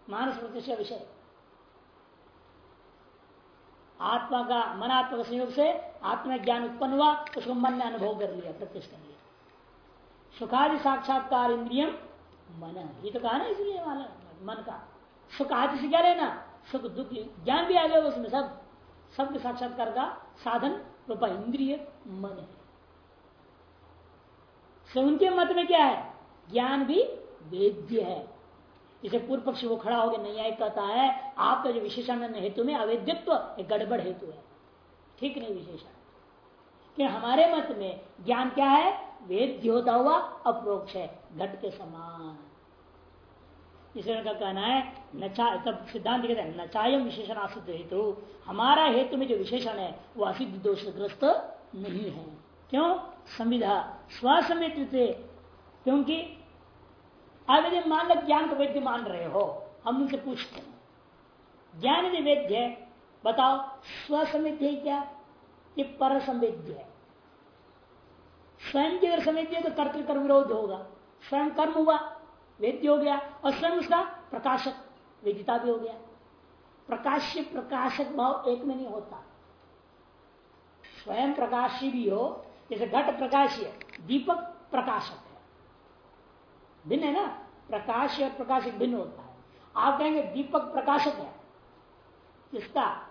S1: मानस प्रत्यक्ष विषय। आत्मा का मन आत्मा का संयोग से आत्मा ज्ञान उत्पन्न हुआ, उसको मन ने अनुभव कर लिया, प्रत्यक्ष कर लिया। सुखादि साक्षात्कार इंद्रियम मन। ये तो कहा ना इसलिए वाला, मन का। सुख आदि से क्या लेना? सुख दुख ज्ञान भी आ गया उसमें सब। सब साक्षात्कार का साधन रूपा इंद्रिय मन। है से उनके मत में क्या है? ज्ञान भी वेद्य है। इसे पूर्व पक्ष वो खड़ा होकर नहीं कहता है, आपका जो विशेषण हेतु में अवैधित्व एक गड़बड़ हेतु है। ठीक नहीं विशेषण? कि हमारे मत में ज्ञान क्या है? वेद्य होता हुआ अप्रोक्ष है, घट के समान। इसलिए का कहना है, नचा, तब सिद्धांत कहते हैं, नचायम विशेषण असिद्ध हेतु। हमारा हेतु में जो विशेषण है, वो असिद्ध दोषग्रस्त नहीं है। क्यों? संविधा। स्वसमित से क्योंकि आप यदि मान लो ज्ञान को वैद्य मान रहे हो, हम उनसे पूछते हैं, ज्ञान यदि वेद्य है, बताओ स्वसमिध्य क्या? ये पर संवेद्य है। स्वयं की अगर संवेद्य तो कर्तृ विरोध होगा। स्वयं कर्म हुआ वेद्य हो गया, और स्वयं उसका प्रकाशक, वेदिता भी हो गया। प्रकाश्य, प्रकाशक भाव एक में नहीं होता। स्वयं प्रकाशी भी हो, जैसे घट प्रकाशीय दीपक प्रकाशक है। भिन्न है ना? प्रकाश और प्रकाशक भिन्न होता है। आप कहेंगे दीपक प्रकाशक है, किसका?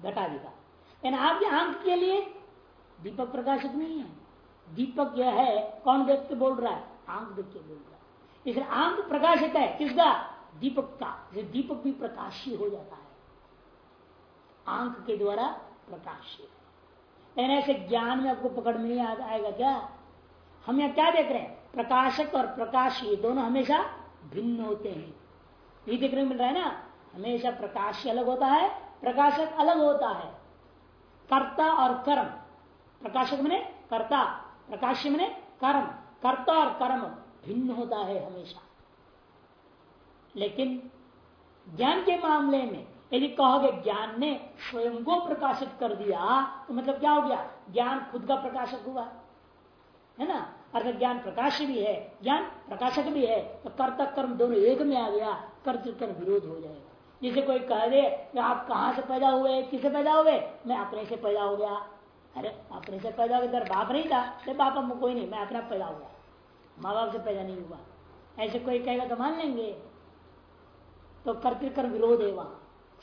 S1: घटादि का। लेकिन आपके आँख के लिए दीपक प्रकाशक नहीं है। दीपक यह है, कौन व्यक्ति बोल रहा है? आँख देख के बोल रहा है। इसलिए आँख प्रकाशित है, किसका? दीपक का। दीपक भी प्रकाशी हो जाता है। आँख के द्वारा प्रकाशी है ऐसे ज्ञान में आपको पकड़ में नहीं आएगा क्या? हम यहाँ क्या देख रहे हैं? प्रकाशक और प्रकाशी दोनों हमेशा भिन्न होते हैं। ये देखने मिल रहा है ना? हमेशा प्रकाश अलग होता है, प्रकाशक अलग होता है। कर्ता और कर्म। प्रकाशक मने कर्ता। प्रकाश मने कर्म कर्ता और कर्म भिन्न होता है हमेशा। लेकिन ज्ञान के मामले में, यदि कहोगे ज्ञान ने स्वयं को प्रकाशित कर दिया तो मतलब क्या हो गया? ज्ञान खुद का प्रकाशक हुआ। है ना? अर्थात ज्ञान प्रकाश भी है, ज्ञान प्रकाशक भी है तो कर्ता कर्म दोनों एक में आ गया, कर्तृ कर्म विरोध हो जाएगा। जैसे कोई कह दे कि आप कहाँ से पैदा हुए किसे पैदा हुए? मैं अपने से पैदा हो गया। अरे, अपने से पैदा हो गया बाप नहीं था अरे बाप अब कोई नहीं, मैं अपना पैदा हुआ। माँ बाप से पैदा नहीं हुआ। ऐसे कोई कहेगा तो मान लेंगे। तो कर्तिकर विरोध है वहाँ।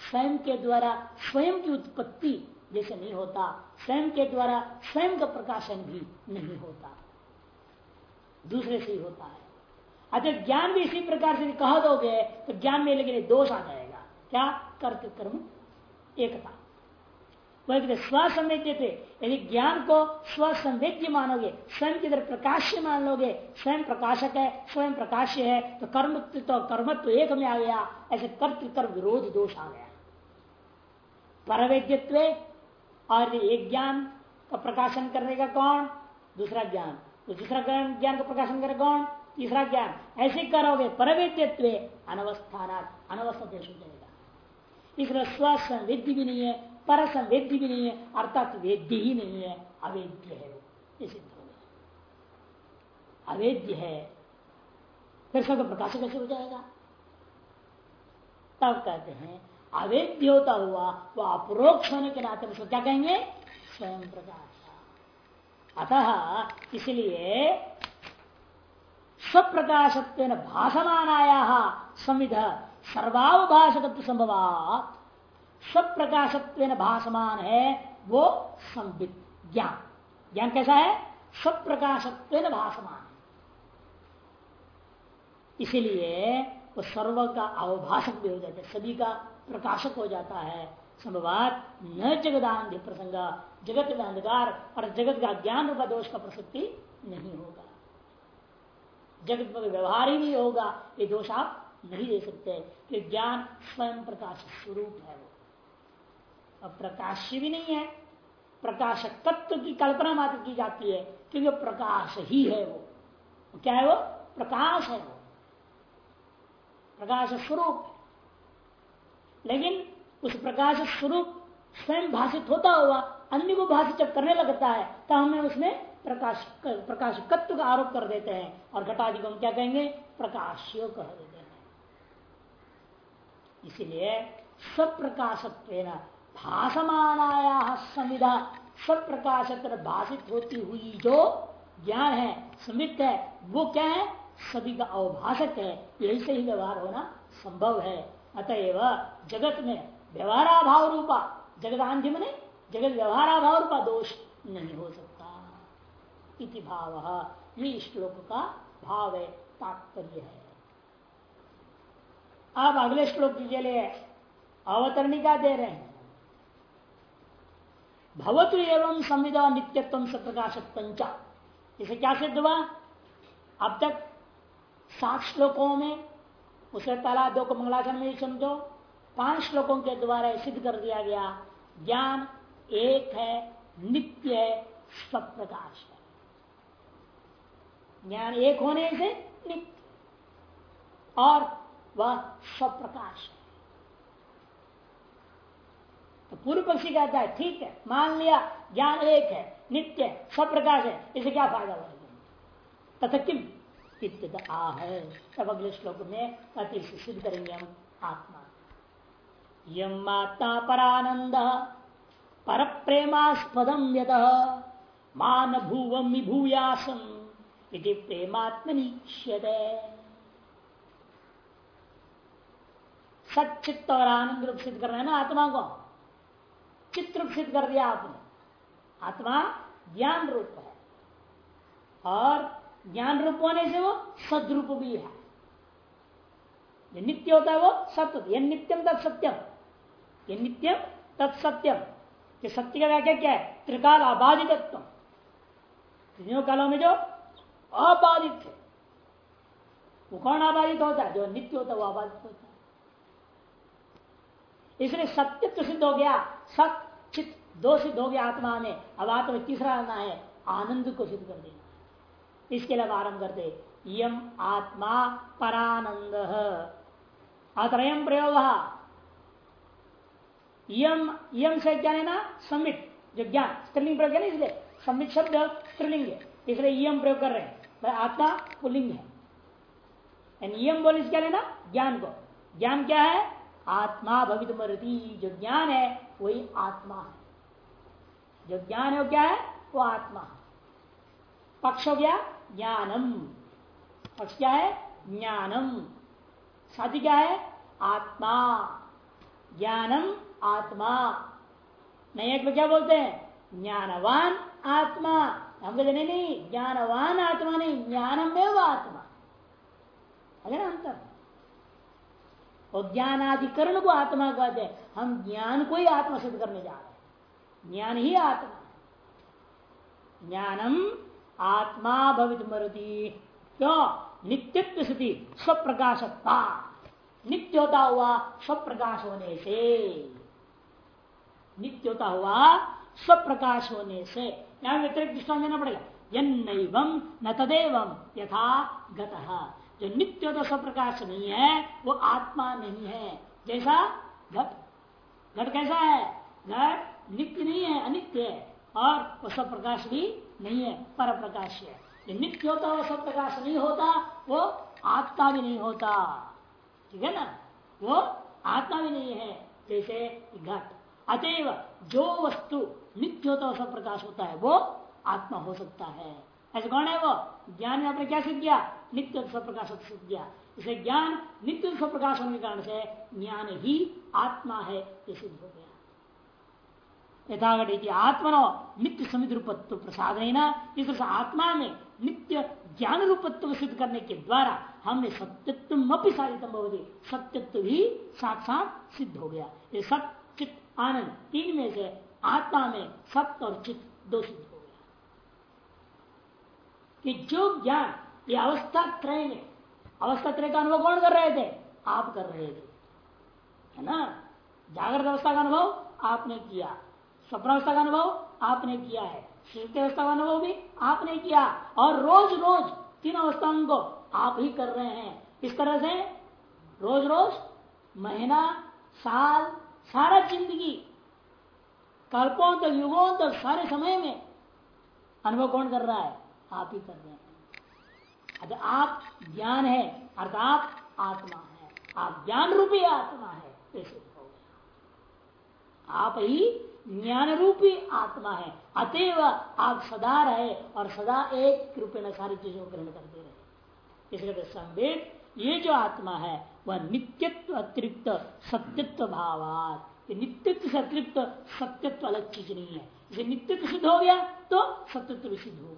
S1: स्वयं के द्वारा स्वयं की उत्पत्ति जैसे नहीं होता, स्वयं के द्वारा स्वयं का प्रकाशन भी नहीं होता। दूसरे से ही होता है। अच्छा ज्ञान भी इसी प्रकार से कह दोगे तो ज्ञान में लेकिन दोष आ जाएगा। क्या? कर्त कर्म एकता। वह स्वसंवेद्य थे। यदि ज्ञान को स्वसंवेद्य मानोगे, स्वयं की तरह प्रकाश्य मान लोगे, स्वयं प्रकाशक है, स्वयं प्रकाश्य है तो कर्म तो कर्मत्व एक में आ गया, ऐसे कर्तृ विरोध दोष आ गया। परवेद्यत्व और एक ज्ञान का प्रकाशन करने का कौन? दूसरा ज्ञान। तो दूसरा ज्ञान का प्रकाशन करे कौन? तीसरा ज्ञान। ऐसे करोगे, परवेद्यत्व अनवस्थान अनवस्था देश हो जाएगा। इसलिए स्वसंविधि भी नहीं है पर संवेद्य भी नहीं है अर्थात वेद्य ही नहीं है अवेद्य है ये सिद्ध हो गया अवेद्य है फिर सब प्रकाश कैसे हो जाएगा? तब कहते हैं अवेद्य होता हुआ वह अपरोक्ष होने के नाते उसको क्या कहेंगे? स्वयं प्रकाश। अतः इसलिए स्वप्रकाशत्व भाषमानाया संविध सर्वावभाषक संभवात सब प्रकाशत्व भाषमान है, वो संबित ज्ञान। ज्ञान कैसा है? सब प्रकाशत्व भाषमान इसीलिए वो सर्व का अवभाषक भी हो जाता है, सभी का प्रकाशक हो जाता है। संभवात न जगदान प्रसंग, जगत में अंधकार और जगत का ज्ञान रूपा दोष का प्रसक्ति नहीं होगा। जगत में व्यवहार ही नहीं होगा, ये दोष आप नहीं दे सकते। कि ज्ञान स्वयं प्रकाश स्वरूप है वो। अब प्रकाश्य भी नहीं है। प्रकाशकत्व की कल्पना मात्र की जाती है क्योंकि प्रकाश ही है वो। क्या है वो? प्रकाश है वो। प्रकाश स्वरूप लेकिन उस प्रकाश स्वरूप स्वयं भाषित होता हुआ अन्य को भाषित जब करने लगता है तो हमें उसमें प्रकाश, प्रकाशकत्व का आरोप कर देते हैं और घटादि को हम क्या कहेंगे? प्रकाश्य कह देते हैं। इसीलिए सब प्रकाशत्व भाषमानाया संविधा सब प्रकाश भाषित होती हुई जो ज्ञान है समित है, वो क्या है? सभी का अवभाषक है। यही से ही व्यवहार होना संभव है। अतएव जगत में व्यवहाराभाव रूपा जगत आंधि में जगत व्यवहाराभाव रूपा दोष नहीं हो सकता। इति भाव। ये श्लोक का भाव है, तात्पर्य है। आप अगले श्लोक के लिए अवतरणिका दे रहे हैं। भवतु एवं संविदा नित्यत्व सप्रकाशत्व इसे क्या सिद्ध हुआ? अब तक सात श्लोकों में उसे दो को मंगलाचरण में समझो। पाँच श्लोकों के द्वारा सिद्ध कर दिया गया, ज्ञान एक है, नित्य है, स्वप्रकाश है। ज्ञान एक होने से नित्य। और वह स्वप्रकाश है। तो पूर्व पक्षी कहता है, ठीक है, मान लिया, ज्ञान एक है, नित्य सब प्रकाश है, इसे क्या फ़ायदा हुआ? तथा किम? आह। तब अगले श्लोक में अति सिद्ध करेंगे हम, आत्मा। यम आत्मा परानंद पर प्रेमास्पदम यद मान भूवम विभूयासम इति प्रेमात्मनीक्ष्यते सचित्त और आनंद रूप सिद्ध कर रहे हैं ना आत्मा को? चित्र रूप कर दिया आपने। आत्मा ज्ञान रूप है। और ज्ञान रूप होने से वो सदरूप भी है। ये नित्य होता है वो सत्य। ये नित्यम तत् सत्यम। ये नित्यम तत्सत्यम ये सत्य का व्याख्या क्या है? त्रिकाल अबाधित तीनों कालों में जो अबाधित है, वो कौन आबादित होता है? जो नित्य होता है, वो आबादित होता है। इसलिए सत्यत्व सिद्ध हो गया। सत चित दो सिद्ध हो गया आत्मा में। अब आत्मा तीसरा आना है, आनंद को सिद्ध कर देना। इसके लिए आरंभ करते यम आत्मा परानंद। अत्रयम प्रयोग। यम यम से क्या लेना? समित जो ज्ञान, स्त्रीलिंग प्रयोग है इसलिए? समित शब्द स्त्रीलिंग है। इसलिए यम प्रयोग कर रहे हैं। आत्मा पुलिंग है। यम बोले क्या लेना? ज्ञान को। ज्ञान क्या है? आत्मा भवित मृति जो ज्ञान है, वही आत्मा है। जो ज्ञान है वो क्या है? वो आत्मा पक्ष हो गया ज्ञानम। पक्ष क्या है? ज्ञानम। साथी क्या है? आत्मा। ज्ञानम आत्मा। नहीं एक क्या बोलते हैं? ज्ञानवान आत्मा। हम कहते नहीं नहीं, ज्ञानवान आत्मा नहीं, ज्ञानम में आत्मा। अगर अंतर और ज्ञान अधिकरण को आत्मा कहते हैं, हम ज्ञान को ही आत्मा सिद्ध करने जा रहे हैं। ज्ञान ही आत्मा। ज्ञानम आत्मा भवित मरुति। क्यों? नित्यत्व स्थिति स्वप्रकाशता नित्य होता हुआ स्वप्रकाश होने से। नित्य होता हुआ स्वप्रकाश होने से। यहाँ व्यतिरिक्त दृष्टान देना पड़ेगा। यम न तदेवम यथा गतः। जो नित्य तो स्वप्रकाश नहीं है, वो आत्मा नहीं है। जैसा घट घट कैसा है? घट नित्य नहीं है, अनित्य है। और वो सब प्रकाश भी नहीं है पर प्रकाश है। जो नित्य होता, वो सब प्रकाश नहीं होता, वो आत्मा भी नहीं होता। ठीक है ना? वो आत्मा भी नहीं है, जैसे घट। अतएव जो वस्तु नित्य होता सब प्रकाश होता है, वो आत्मा हो सकता है। ऐसे कौन है वो? ज्ञान में आपने क्या सिद्ध किया? नित्य स्वप्रकाश सिद्ध किया। इसे ज्ञान, नित्य स्वप्रकाश होने के कारण से ज्ञान ही आत्मा है, ये सिद्ध हो गया। यथागढ़ आत्मनो नित्य समित रूपत्व प्रसाद इस आत्मा में नित्य ज्ञान रूपत्व सिद्ध करने के द्वारा हमने सत्यत्व अपनी साधितम भवती। सत्यत्व भी साथ साथ सिद्ध हो गया। ये सत्य चित्त आनंद, तीन में से आत्मा में सत्य और चित्त दो सिद्ध हो गया। कि जो ज्ञान, ये अवस्था त्रय में अवस्था त्रय का अनुभव कौन कर रहे थे? आप कर रहे थे। है ना? जागृत अवस्था का अनुभव आपने किया। स्वप्न अवस्था का अनुभव आपने किया है। सुश्रुति अवस्था का अनुभव भी आपने किया। और रोज रोज तीन अवस्थाओं को आप ही कर रहे हैं। इस तरह से? रोज रोज, महीना, साल, सारा ज़िंदगी। कल्पों तक, युगों तक, सारे समय में अनुभव कौन कर रहा है? आप ही कर रहे हैं। अगर आप ज्ञान है, अर्थात आत्मा है, आप ज्ञान रूपी आत्मा है आप ही ज्ञान रूपी आत्मा है, अतएव आप सदा रहे और सदा एक रूपे सारी चीज़ों को ग्रहण करते रहे। इसलिए संवेद, ये जो आत्मा है, वह नित्यत्व अतिरिक्त सत्यत्व भावात। नित्यत्व से अतिरिक्त सत्यत्व अलग चीज़ नहीं है। इसे नित्यत्व सिद्ध हो गया तो सत्यत्व सिद्ध हो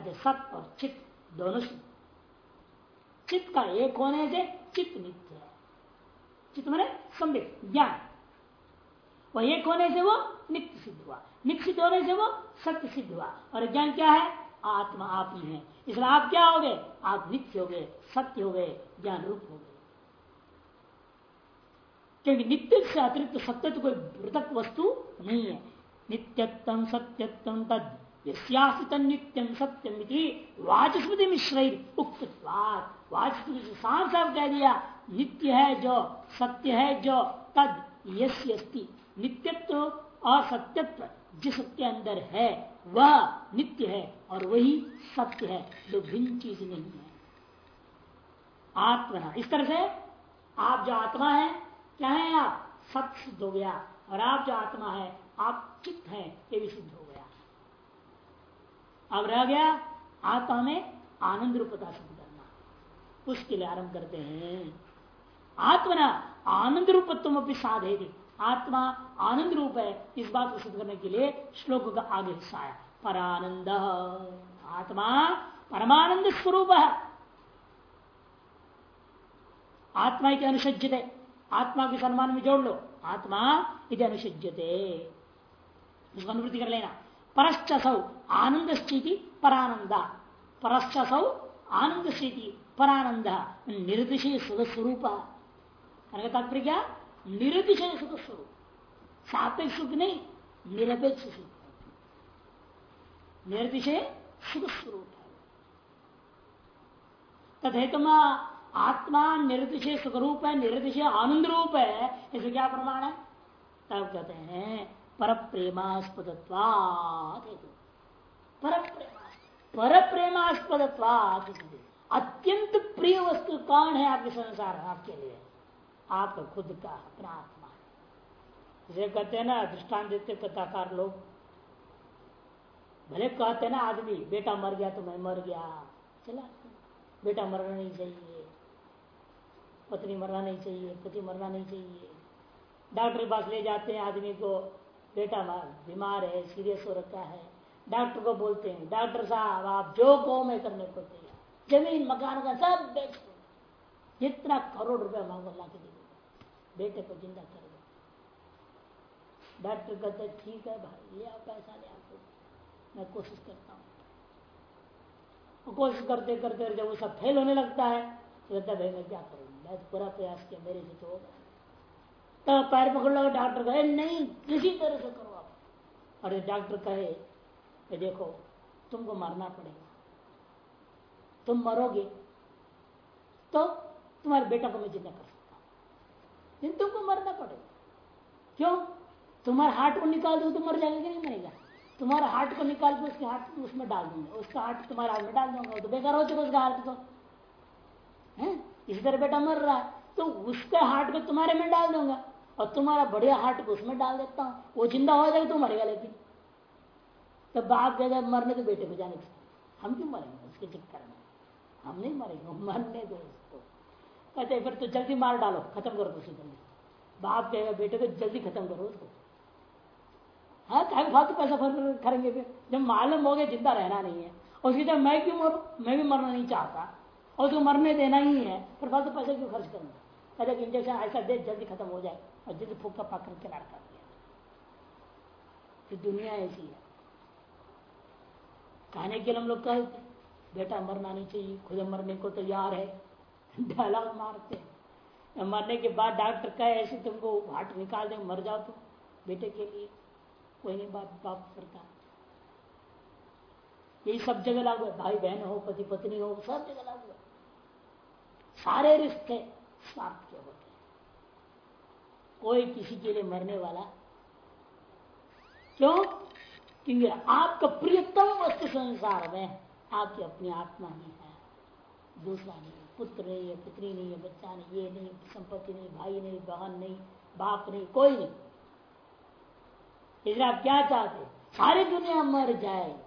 S1: अरे सत्य और चित्त दोनों सिद्ध चित्त का एक होने से चित्त नित्य है। चित्त मैंने संवेद, ज्ञान। वह एक होने से वो नित्य सिद्ध हुआ। नित्य सिद्ध होने से वो सत्य सिद्ध हुआ। और ज्ञान क्या है? आत्मा आप ही है। इसलिए आप क्या हो गए? आप नित्य हो गए, सत्य हो गए, ज्ञान रूप हो गए। क्योंकि नित्य से अतिरिक्त सत्य तो कोई पृथक वस्तु नहीं है। नित्यत्म सत्यत्म तद। नित्यम सत्यम वाचस्मृति मिश्र उक्त वाचस्मृति साफ़ साफ़ कह दिया नित्य है जो सत्य है जो तद यस्ति नित्यत्व और सत्यत्व जिस के अंदर है, वह नित्य है और वही सत्य है, जो भिन्न चीज़ नहीं है। आत्मा इस तरह से आप जो आत्मा है, क्या है आप? सत्य सिद्ध हो गया। और आप जो आत्मा है, आप चित्त है, ये भी सिद्ध हो अब रह गया आत्मा में आनंद रूपता सिद्ध करना उसके लिए आरंभ करते हैं। आत्मना आनंद रूपत्व भी साधे थी आत्मा आनंद रूप है इस बात को सिद्ध करने के लिए श्लोक का आगे हिस्सा है परानंद, आत्मा परमानंद स्वरूप है। आत्मा के अनुसज्जित है। आत्मा के सम्मान में जोड़ लो। आत्मा इति अनुसज्जते। इसको अनुवृत्ति कर लेना। परश्च सौ आनंद स्थिति परानंदा परश्च सौ आनंद स्थिति परानंद निर्दिशय सुख स्वरूप तात्पर्य क्या निरतिशय सुख स्वरूप सापेक्ष सुख नहीं, निरपेक्ष सुख। निर्दिशय सुख स्वरूप तथेतम आत्मा निर्दिशय सुख रूप है निर्दिशय आनंद रूप है इसे क्या प्रमाण है? तब कहते हैं पर प्रेमास्पद पर पर प्रेमास्पद अत्यंत प्रिय वस्तु कौन है आपके संसार आपके लिए? आपका खुद का, अपना आत्मा। इसे कहते हैं ना दृष्टान देते कथाकार लोग। भले कहते ना, आदमी, बेटा मर गया तो मैं मर गया। चला। बेटा मरना नहीं चाहिए। पत्नी मरना नहीं चाहिए, पति मरना नहीं चाहिए। डॉक्टर के पास ले जाते हैं आदमी को। बेटा बीमार है, सीरियस हो रखा है। डॉक्टर को बोलते हैं, डॉक्टर साहब, आप जो को मैं करने को तैयार ज़मीन, मकान का सब बेच जितना करोड़ रुपया मांगो ला के दे बेटे को ज़िंदा कर दो। डॉक्टर कहते ठीक है भाई, ले आओ पैसा, ले आपको मैं कोशिश करता हूँ। कोशिश करते करते जब वो सब फेल होने लगता है तो कहता भाई मैं क्या करूँ? मैं तो पूरा प्रयास किया, मेरे से तो होगा। तो पैर पकड़ लो, डॉक्टर कहे, नहीं, किसी तरह से करो आप। और डॉक्टर कहे कि देखो, तुमको मरना पड़ेगा। तुम मरोगे तो तुम्हारे बेटा को मैं ज़िंदा कर सकता लेकिन तुमको मरना पड़ेगा। क्यों? तुम्हारे हार्ट को निकाल दो तो मर जाएगा कि नहीं मरेगा? तुम्हारा हार्ट को निकाल के उसके हार्ट उसमें डाल दूँगा। उसका हार्ट तुम्हारे हाथ में डाल दूँगा तो बेकार हो चुका उसका हार्ट तो। है? इसी तरह बेटा मर रहा है तो उसके हार्ट को तुम्हारे में डाल दूँगा। और तुम्हारा बढ़िया हार्ट को उसमें डाल देता हूँ। वो ज़िंदा हो जाएगा तो मरेगा लेकिन। तो बाप कहते मरने तो बेटे को जाने हम क्यों मरेंगे? उसके चक्कर में। हम नहीं मरेंगे मरने दो उसको। कहते फिर तो जल्दी मार डालो, खत्म करो उसी जल्दी। बाप कहेगा, बेटे को जल्दी खत्म करो उसको। हाँ क्या फालतू पैसा खर्च करेंगे फिर। जब मालूम हो गया, ज़िंदा रहना नहीं है। और उसकी मैं क्यों मरू? मैं भी मरना नहीं चाहता। और उसको मरने देना ही है। फिर फालतू पैसा क्यों खर्च करना कहते इंजेक्शन ऐसा दे जल्दी खत्म हो जाए, और जल्दी फूका पाक करके लाड़ कर दिया। दुनिया ऐसी है। कहने के लिए हम लोग कहते बेटा मरना नहीं चाहिए, खुद मरने को तैयार है। डायलॉग मारते मरने के बाद डॉक्टर कहे, ऐसे तुमको हार्ट निकाल दे, मर जाओ तो बेटे के लिए। कोई नहीं बात बाप करता यही सब जगह लागू है। भाई बहन हो पति पत्नी हो, सब जगह लागू है। सारे रिश्ते स्वार्थ के होते हैं। कोई किसी के लिए मरने वाला क्यों? क्योंकि आपका प्रियतम वस्तु संसार में आपकी अपनी आत्मा नहीं है। दूसरा नहीं, पुत्र नहीं है, पुत्री नहीं है, बच्चा नहीं, ये नहीं, संपत्ति नहीं, भाई नहीं, बहन नहीं, बाप नहीं, कोई नहीं। इसलिए आप क्या चाहते? सारी दुनिया मर जाए।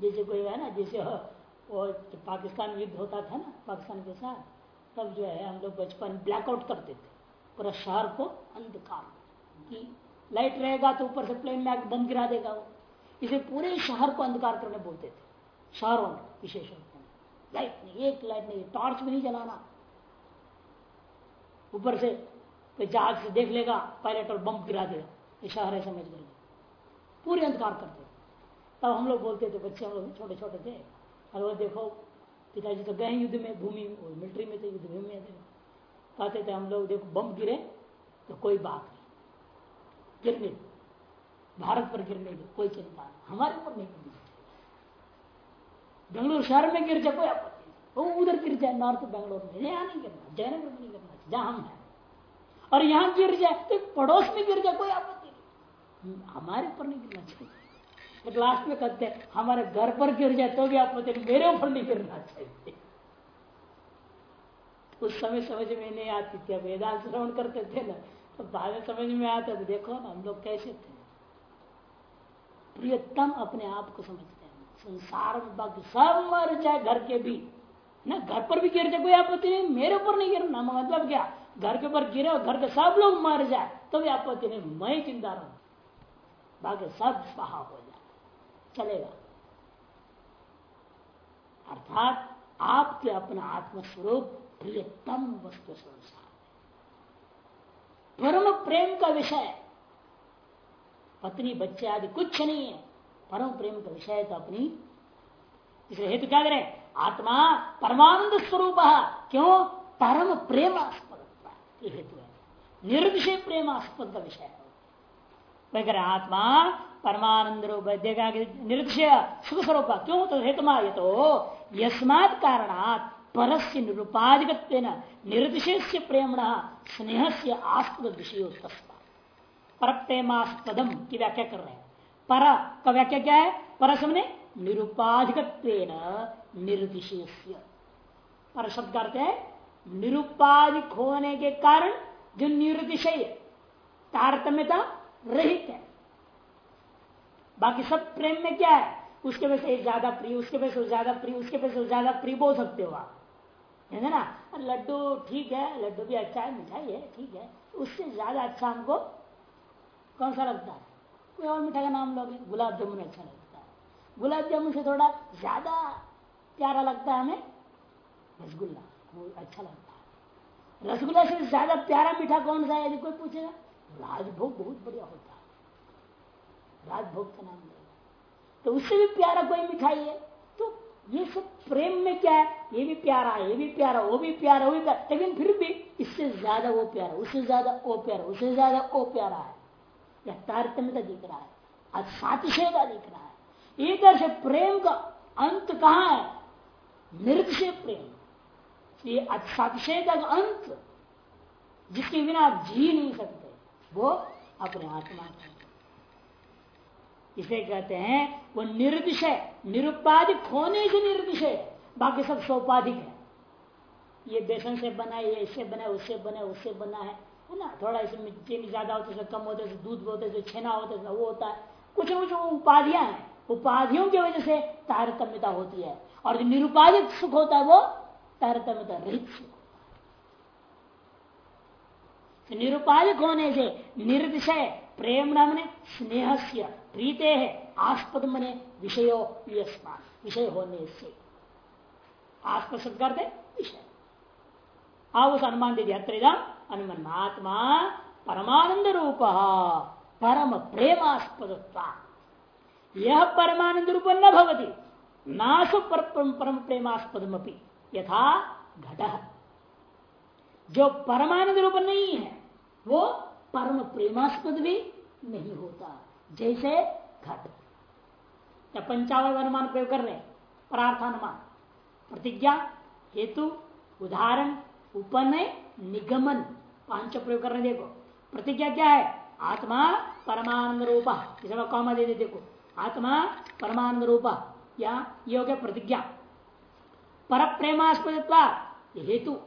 S1: जैसे कोई है ना, जैसे वो पाकिस्तान युद्ध होता था ना, पाकिस्तान के साथ। तब जो है, हम लोग बचपन ब्लैकआउट करते थे। पूरा शहर को अंधकार की लाइट रहेगा तो ऊपर से प्लेन में बम गिरा देगा वो। इसे पूरे शहर को अंधकार करने बोलते थे। शहरों में विशेष रूप लाइट नहीं, एक लाइट नहीं टॉर्च भी नहीं जलाना। ऊपर से कोई जहाज़ से देख लेगा पायलट और बम गिरा देगा। ये शहर है, समझ गए। पूरे अंधकार करते थे। तब हम लोग बोलते थे, बच्चे हम लोग छोटे छोटे थे। और वो देखो पिताजी तो गए युद्ध में, भूमि मिलिट्री में थे, युद्ध भूमि में थे। कहते थे हम लोग, देखो, बम गिरे तो कोई बात नहीं। गिरने भारत पर गिरने दो कोई चिंता नहीं। हमारे ऊपर नहीं गिरनी बेंगलुरु शहर में गिर जाए, कोई आपत्ति वो उधर गिर जाए, नॉर्थ बेंगलोर में। यहाँ नहीं गिरना, जयनगर में नहीं गिरना, जहाँ हम है। और यहाँ गिर जाए तो पड़ोस में गिर जाए, कोई आपत्ति नहीं। हमारे ऊपर नहीं गिरना चाहिए। तो लास्ट में कहते हैं, हमारे घर पर गिर जाए तो भी आप नहीं मेरे ऊपर नहीं गिरना चाहिए उस समय समझ में नहीं आती थी। वेदांत श्रवण करते थे ना तो बाद में समझ में आता था, देखो ना, हम लोग कैसे थे? प्रियतम अपने आप को समझते हैं। संसार में बाकी सब मर जाए घर के भी। ना, घर पर भी गिर जाए कोई आपत्ति नहीं, मेरे ऊपर नहीं गिरना मतलब क्या? घर के ऊपर गिरे और घर के सब लोग मर जाए तो भी आपत्ति नहीं। मैं चिंता रहूँ। बाकी सब स्वाहा हो चलेगा। अर्थात आपके अपना आत्मस्वरूप प्रियतम वस्तु संसार परम प्रेम का विषय। पत्नी, बच्चे आदि कुछ नहीं है। परम प्रेम का विषय तो अपनी इसलिए हेतु क्या करें? आत्मा परमानंद स्वरूप क्यों? परम प्रेमास्पद हेतु है। निर्विषय प्रेमास्पद का विषय है। वह करें आत्मा परमानंद रूप निर्दिशय सुख स्वरूप क्यों तो हेतु ये तो यस्मात् कारणात परस्य निरुपाधिक निर्दिशेष प्रेम स्नेह से आस्पद विषय पर प्रेमास्पदम की व्याख्या कर रहे हैं। पर, का व्याख्या क्या है? पर समझे निरुपाधिक निर्दिशेष पर शब्द करते हैं, निरुपाधिक होने के कारण जो निर्दिशय तारतम्यता रहित है। बाकी सब प्रेम में क्या है? उसके वजह से ज़्यादा प्रिय, उसके वजह से ज़्यादा प्रिय, उसके वजह से ज़्यादा प्रिय बोल सकते हो आप। है ना? लड्डू ठीक है, लड्डू भी अच्छा है, मिठाई है, ठीक है। उससे ज़्यादा अच्छा हमको कौन सा लगता है? कोई और मिठाई का नाम लोगे? गुलाब जामुन अच्छा लगता है। गुलाब जामुन से थोड़ा ज़्यादा प्यारा लगता है हमें रसगुल्ला, वो अच्छा लगता है। रसगुल्ला से ज़्यादा प्यारा मीठा कौन सा है? यदि कोई पूछेगा, राजभोग बहुत बढ़िया होता है। राजभोग का नाम लेगा तो उससे भी प्यारा कोई मिठाई है? तो ये सब प्रेम में क्या है? ये भी प्यारा ये भी प्यारा, वो भी प्यारा, वो भी प्यारा। लेकिन फिर भी इससे ज़्यादा वो प्यारा, उससे ज़्यादा वो प्यारा, उससे ज़्यादा वो प्यारा है। तारतम्यता दिख रहा है, आज सातिशयता दिख रहा है। एक से प्रेम का अंत कहाँ है? निर्दय प्रेम। ये सातिशयता का अंत, जिसके बिना आप जी नहीं सकते, वो अपने आत्मा का इसे कहते हैं, वो निर्दिशय निरुपाधिक होने से निर्दिशय बाकी सब सोपाधिक है। ये बेसन से बना है, ये इससे बना है, उससे बना है, उससे बना है है ना? थोड़ा इसमें चीनी ज़्यादा होता है कम होता है दूध होता है छेना होता है वो होता है। कुछ कुछ उपाधियाँ हैं। उपाधियों की वजह से तारतम्यता होती है। और जो निरुपाधिक सुख होता है, वो तारतम्यता रहित सुख निरुपाधिक होने से निर्दिशय प्रेम नाम स्नेह प्रीते है आस्पद मने विषयो विषय होने से। आस्पद करते विषय। आप उस अनुमान दे दिया अनुमान आत्मा परमानंद रूप परम प्रेमास्पद यह परमानंद रूप न भवती नासु पर, परम प्रेमास्पद यथा घट। जो परमानंद रूप नहीं है वो परम प्रेमास्पद भी नहीं होता। जैसे घट। या पंचावय अनुमान प्रयोग कर रहे परार्थानुमान। प्रतिज्ञा, हेतु, उदाहरण, उपनय, निगमन, पाँच प्रयोग कर रहे देखो। प्रतिज्ञा क्या है? आत्मा परमानंद रूपा। इसमें कौमा दे दे, देखो। आत्मा परमानंद रूपा। या ये हो गया प्रतिज्ञा। पर प्रेमास्पद हेतु।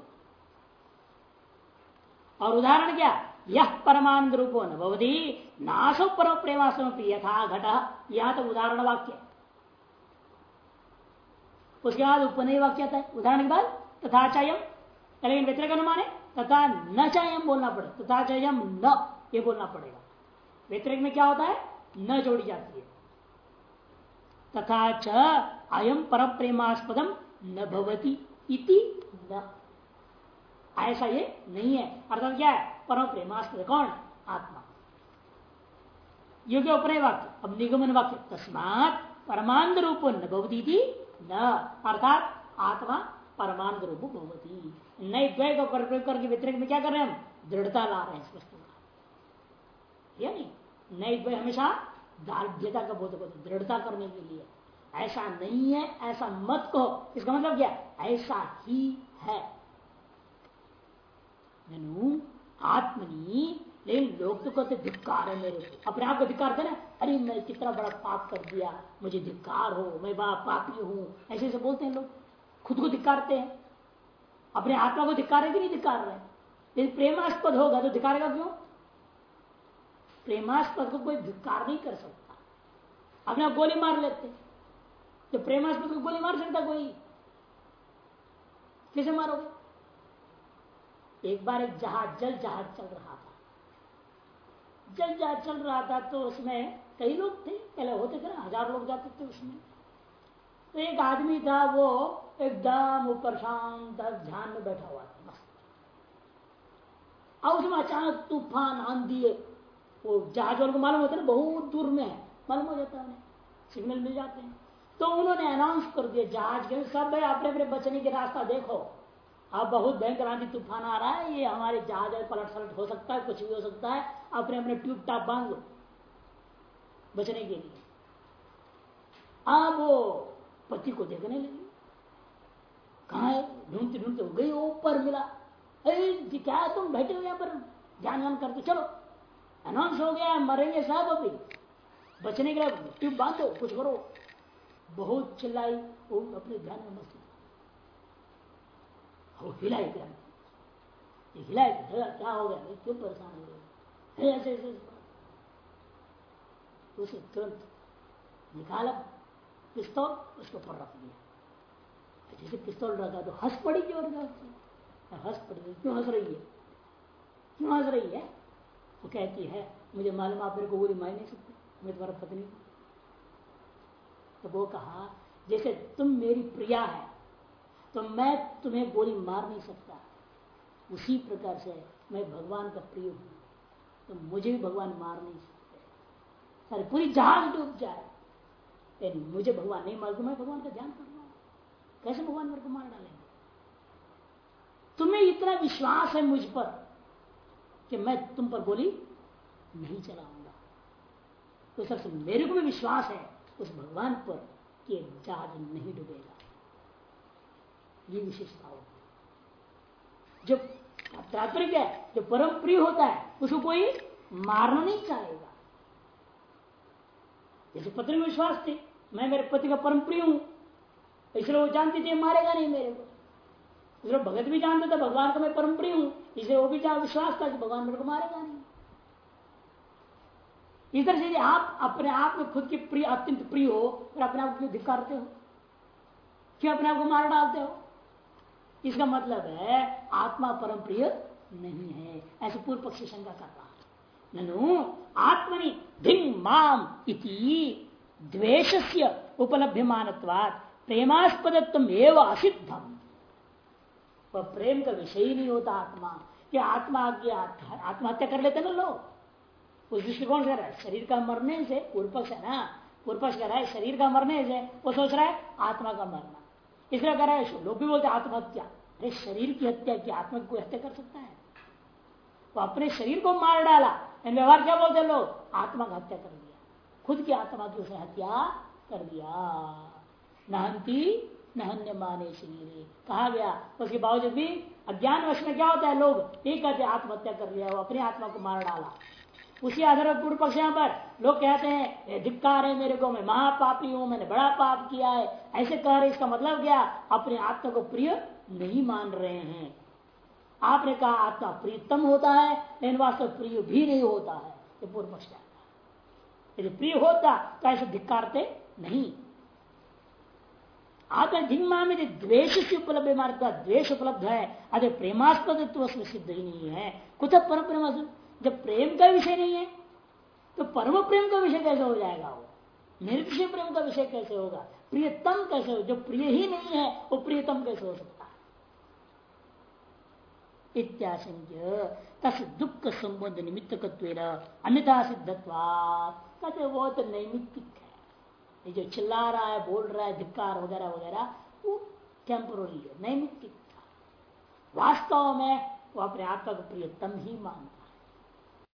S1: और उदाहरण क्या? यह परमानंद रूपो न भवती नाशो परम प्रेमासम यथा घट यह तो उदाहरण वाक्य उसके बाद उपनय वाक्य है उदाहरण के बाद तथा चयम लेकिन व्यतिरिक अनुमान है तथा न चयम बोलना पड़े, तथा चयम न, ये बोलना पड़ेगा। व्यतिरिक में क्या होता है? न जोड़ी जाती है। तथा च अयम पर प्रेमास्पदम न भवती इति न। ऐसा ये नहीं है। अर्थात क्या है? परम प्रेमास्पद कौन? आत्मा। योग्य उपनय वाक्य। अब निगमन वाक्य। तस्मात परमानंद रूप न भवती न। अर्थात आत्मा परमानंद रूप भवती। नए द्वय का प्रयोग करके व्यतिरिक्त में क्या कर रहे हैं हम? दृढ़ता ला रहे हैं इस वस्तु का। नहीं नए द्वय हमेशा दार्ढ्यता का बोध होता दृढ़ता करने के लिए। ऐसा नहीं है, ऐसा मत कहो। इसका मतलब क्या? ऐसा ही है। आत्मनी लेकिन लोग तो कहते धिक्कार है मेरे अपने आप को धिक्कार थे ना अरे, मैं कितना बड़ा पाप कर दिया। मुझे धिक्कार हो, मैं बड़ा पापी हूँ। ऐसे ऐसे बोलते हैं लोग। खुद को धिक्कारते हैं। अपने आत्मा को धिक्कार कि नहीं धिक्कार रहे। लेकिन प्रेमास्पद होगा तो धिकारेगा क्यों? प्रेमास्पद को कोई धिक्कार नहीं कर सकता। अपने आप गोली मार लेते तो प्रेमास्पद को गोली मार सकता कोई? कैसे मारोगे? एक बार एक जहाज़, जल जहाज़ चल रहा था। जल जहाज़ चल रहा था तो उसमें कई लोग थे, पहले होते थे ना, हज़ार लोग जाते थे उसमें। तो एक आदमी था, वो एकदम ऊपर शांत, ध्यान में बैठा हुआ था, मस्त। और उसमें अचानक तूफ़ान, आंधी, वो जहाज़ वालों को मालूम होता है ना, बहुत दूर में है, मालूम हो जाता है उन्हें, सिग्नल मिल जाते हैं। तो उन्होंने अनाउंस कर दिया, जहाज़ के सब भाई अपने अपने बचने के रास्ता देखो। अब बहुत भयंकर आंधी तूफ़ान आ रहा है, ये हमारे जहाज़ पलट सलट हो सकता है, कुछ भी हो सकता है, अपने अपने ट्यूब टाप बाँध लो, बचने के लिए। अब वो पति को देखने लगी। कहा है? ढूंढते ढूंढते गई ऊपर मिला। अरे क्या है तुम बैठे हो यहाँ पर, ध्यान ध्यान करते चलो। अनाउंस हो गया, मरेंगे साहब अभी। बचने के लिए ट्यूब बांधो, कुछ करो। बहुत चिल्लाई अपने ध्यान में मस्त वो हिलाई क्या ये हिलाए क्या हो गया क्यों परेशान हो ऐसे उसे तुरंत निकाला पिस्तौल उसके ऊपर रख दिया जैसे पिस्तौल रखा तो हंस पड़ी क्यों हंस पड़ी क्यों हंस रही है क्यों हंस रही है वो कहती है मुझे मालूम आप मेरे को गोली मार नहीं सकते मैं तुम्हारा पत्नी तो वो कहा जैसे तुम मेरी प्रिया है तो मैं तुम्हें गोली मार नहीं सकता। उसी प्रकार से मैं भगवान का प्रिय हूँ। तो मुझे भी भगवान मार नहीं सकते। सारी पूरी जहाज़ डूब जाए। लेकिन मुझे भगवान नहीं मार मैं भगवान का ध्यान कर रहा कैसे भगवान मेरे को मार डालेंगे? तुम्हें इतना विश्वास है मुझ पर कि मैं तुम पर गोली नहीं चलाऊँगा। तो सबसे मेरे को भी विश्वास है उस भगवान पर कि जहाज़ नहीं डूबेगा। ये विशेषता होगी जो तात्पर्य क्या है जो परम प्रिय होता है उसको कोई मारना नहीं चाहेगा। जैसे पत्नी में विश्वास थे, मैं मेरे पति का परम प्रिय हूँ, इसलिए वो जानती थी मारेगा नहीं मेरे को। इसलिए भगत भी जानते थे, भगवान का मैं परम प्रिय हूँ इसे वो भी विश्वास था कि भगवान मेरे को मारेगा नहीं। इधर से आप अपने आप में खुद के प्रिय, अत्यंत प्रिय हो और अपने आप को धिकारते हो? क्यों अपने आप को मार डालते हो? इसका मतलब है, आत्मा परम प्रिय नहीं है। ऐसे पूर्व पक्षी शंका कर रहा ननु, आत्मनि धिंग माम इति द्वेश से उपलभ्यमान प्रेमास्पदत्व एवं वह प्रेम का विषय ही नहीं होता आत्मा। कि आत्मा आज्ञा, आत्महत्या कर लेते ना लोग। उस दृष्टिकोण से रहा है, शरीर का मरने से पूर्वपक्ष है ना? पूर्व पक्ष कह रहा है, शरीर का मरने से। वो सोच रहा है, आत्मा का मरना। इसलिए कह रहा है, लोग भी बोलते आत्महत्या। अरे, शरीर की हत्या की आत्मा की कोई हत्या कर सकता है? वो अपने शरीर को मार डाला। व्यवहार क्या बोलते लोग? आत्मा का हत्या कर दिया। खुद की आत्मा की उसने हत्या कर दिया। नहंती नहन्य माने शरीर। कहा गया, उसके बावजूद भी अज्ञान वश में क्या होता है लोग? एक कहते आत्महत्या कर लिया, वो अपनी आत्मा को मार डाला। उसी आधार पर पूर्व पक्ष पर लोग कहते हैं धिक्कार है मेरे को, मैं महापापी हूँ, मैंने बड़ा पाप किया है। ऐसे कह रहे इसका मतलब क्या? अपने आत्मा को प्रिय नहीं मान रहे हैं। आपने कहा, आत्मा प्रियतम होता है, लेकिन वास्तव प्रिय भी नहीं होता है। ये पूर्व पक्ष यदि प्रिय होता तो ऐसे धिक्कारते नहीं। आत्मा जिन्मा में द्वेष से उपलब्ध मार्ग द्वेष उपलब्ध है अरे प्रेमास्पद सिद्ध ही नहीं है। कुछ पर प्रेम जब प्रेम का विषय नहीं है तो परम प्रेम का विषय कैसे हो जाएगा वो? निरक्षय प्रेम का विषय कैसे होगा? प्रियतम कैसे हो? जो प्रिय ही नहीं है, वो प्रियतम कैसे हो सकता है? इत्याशंक्य तस् दुख संबंध निमित्त अन्यथा सिद्धत्वा। वो तो नैमित्तिक है। ये जो चिल्ला रहा है, बोल रहा है, धिक्कार वगैरह वगैरह, वो टेम्पोररी है, नैमित्तिक वास्तव में वो अपने आत्मा को प्रियतम ही मानता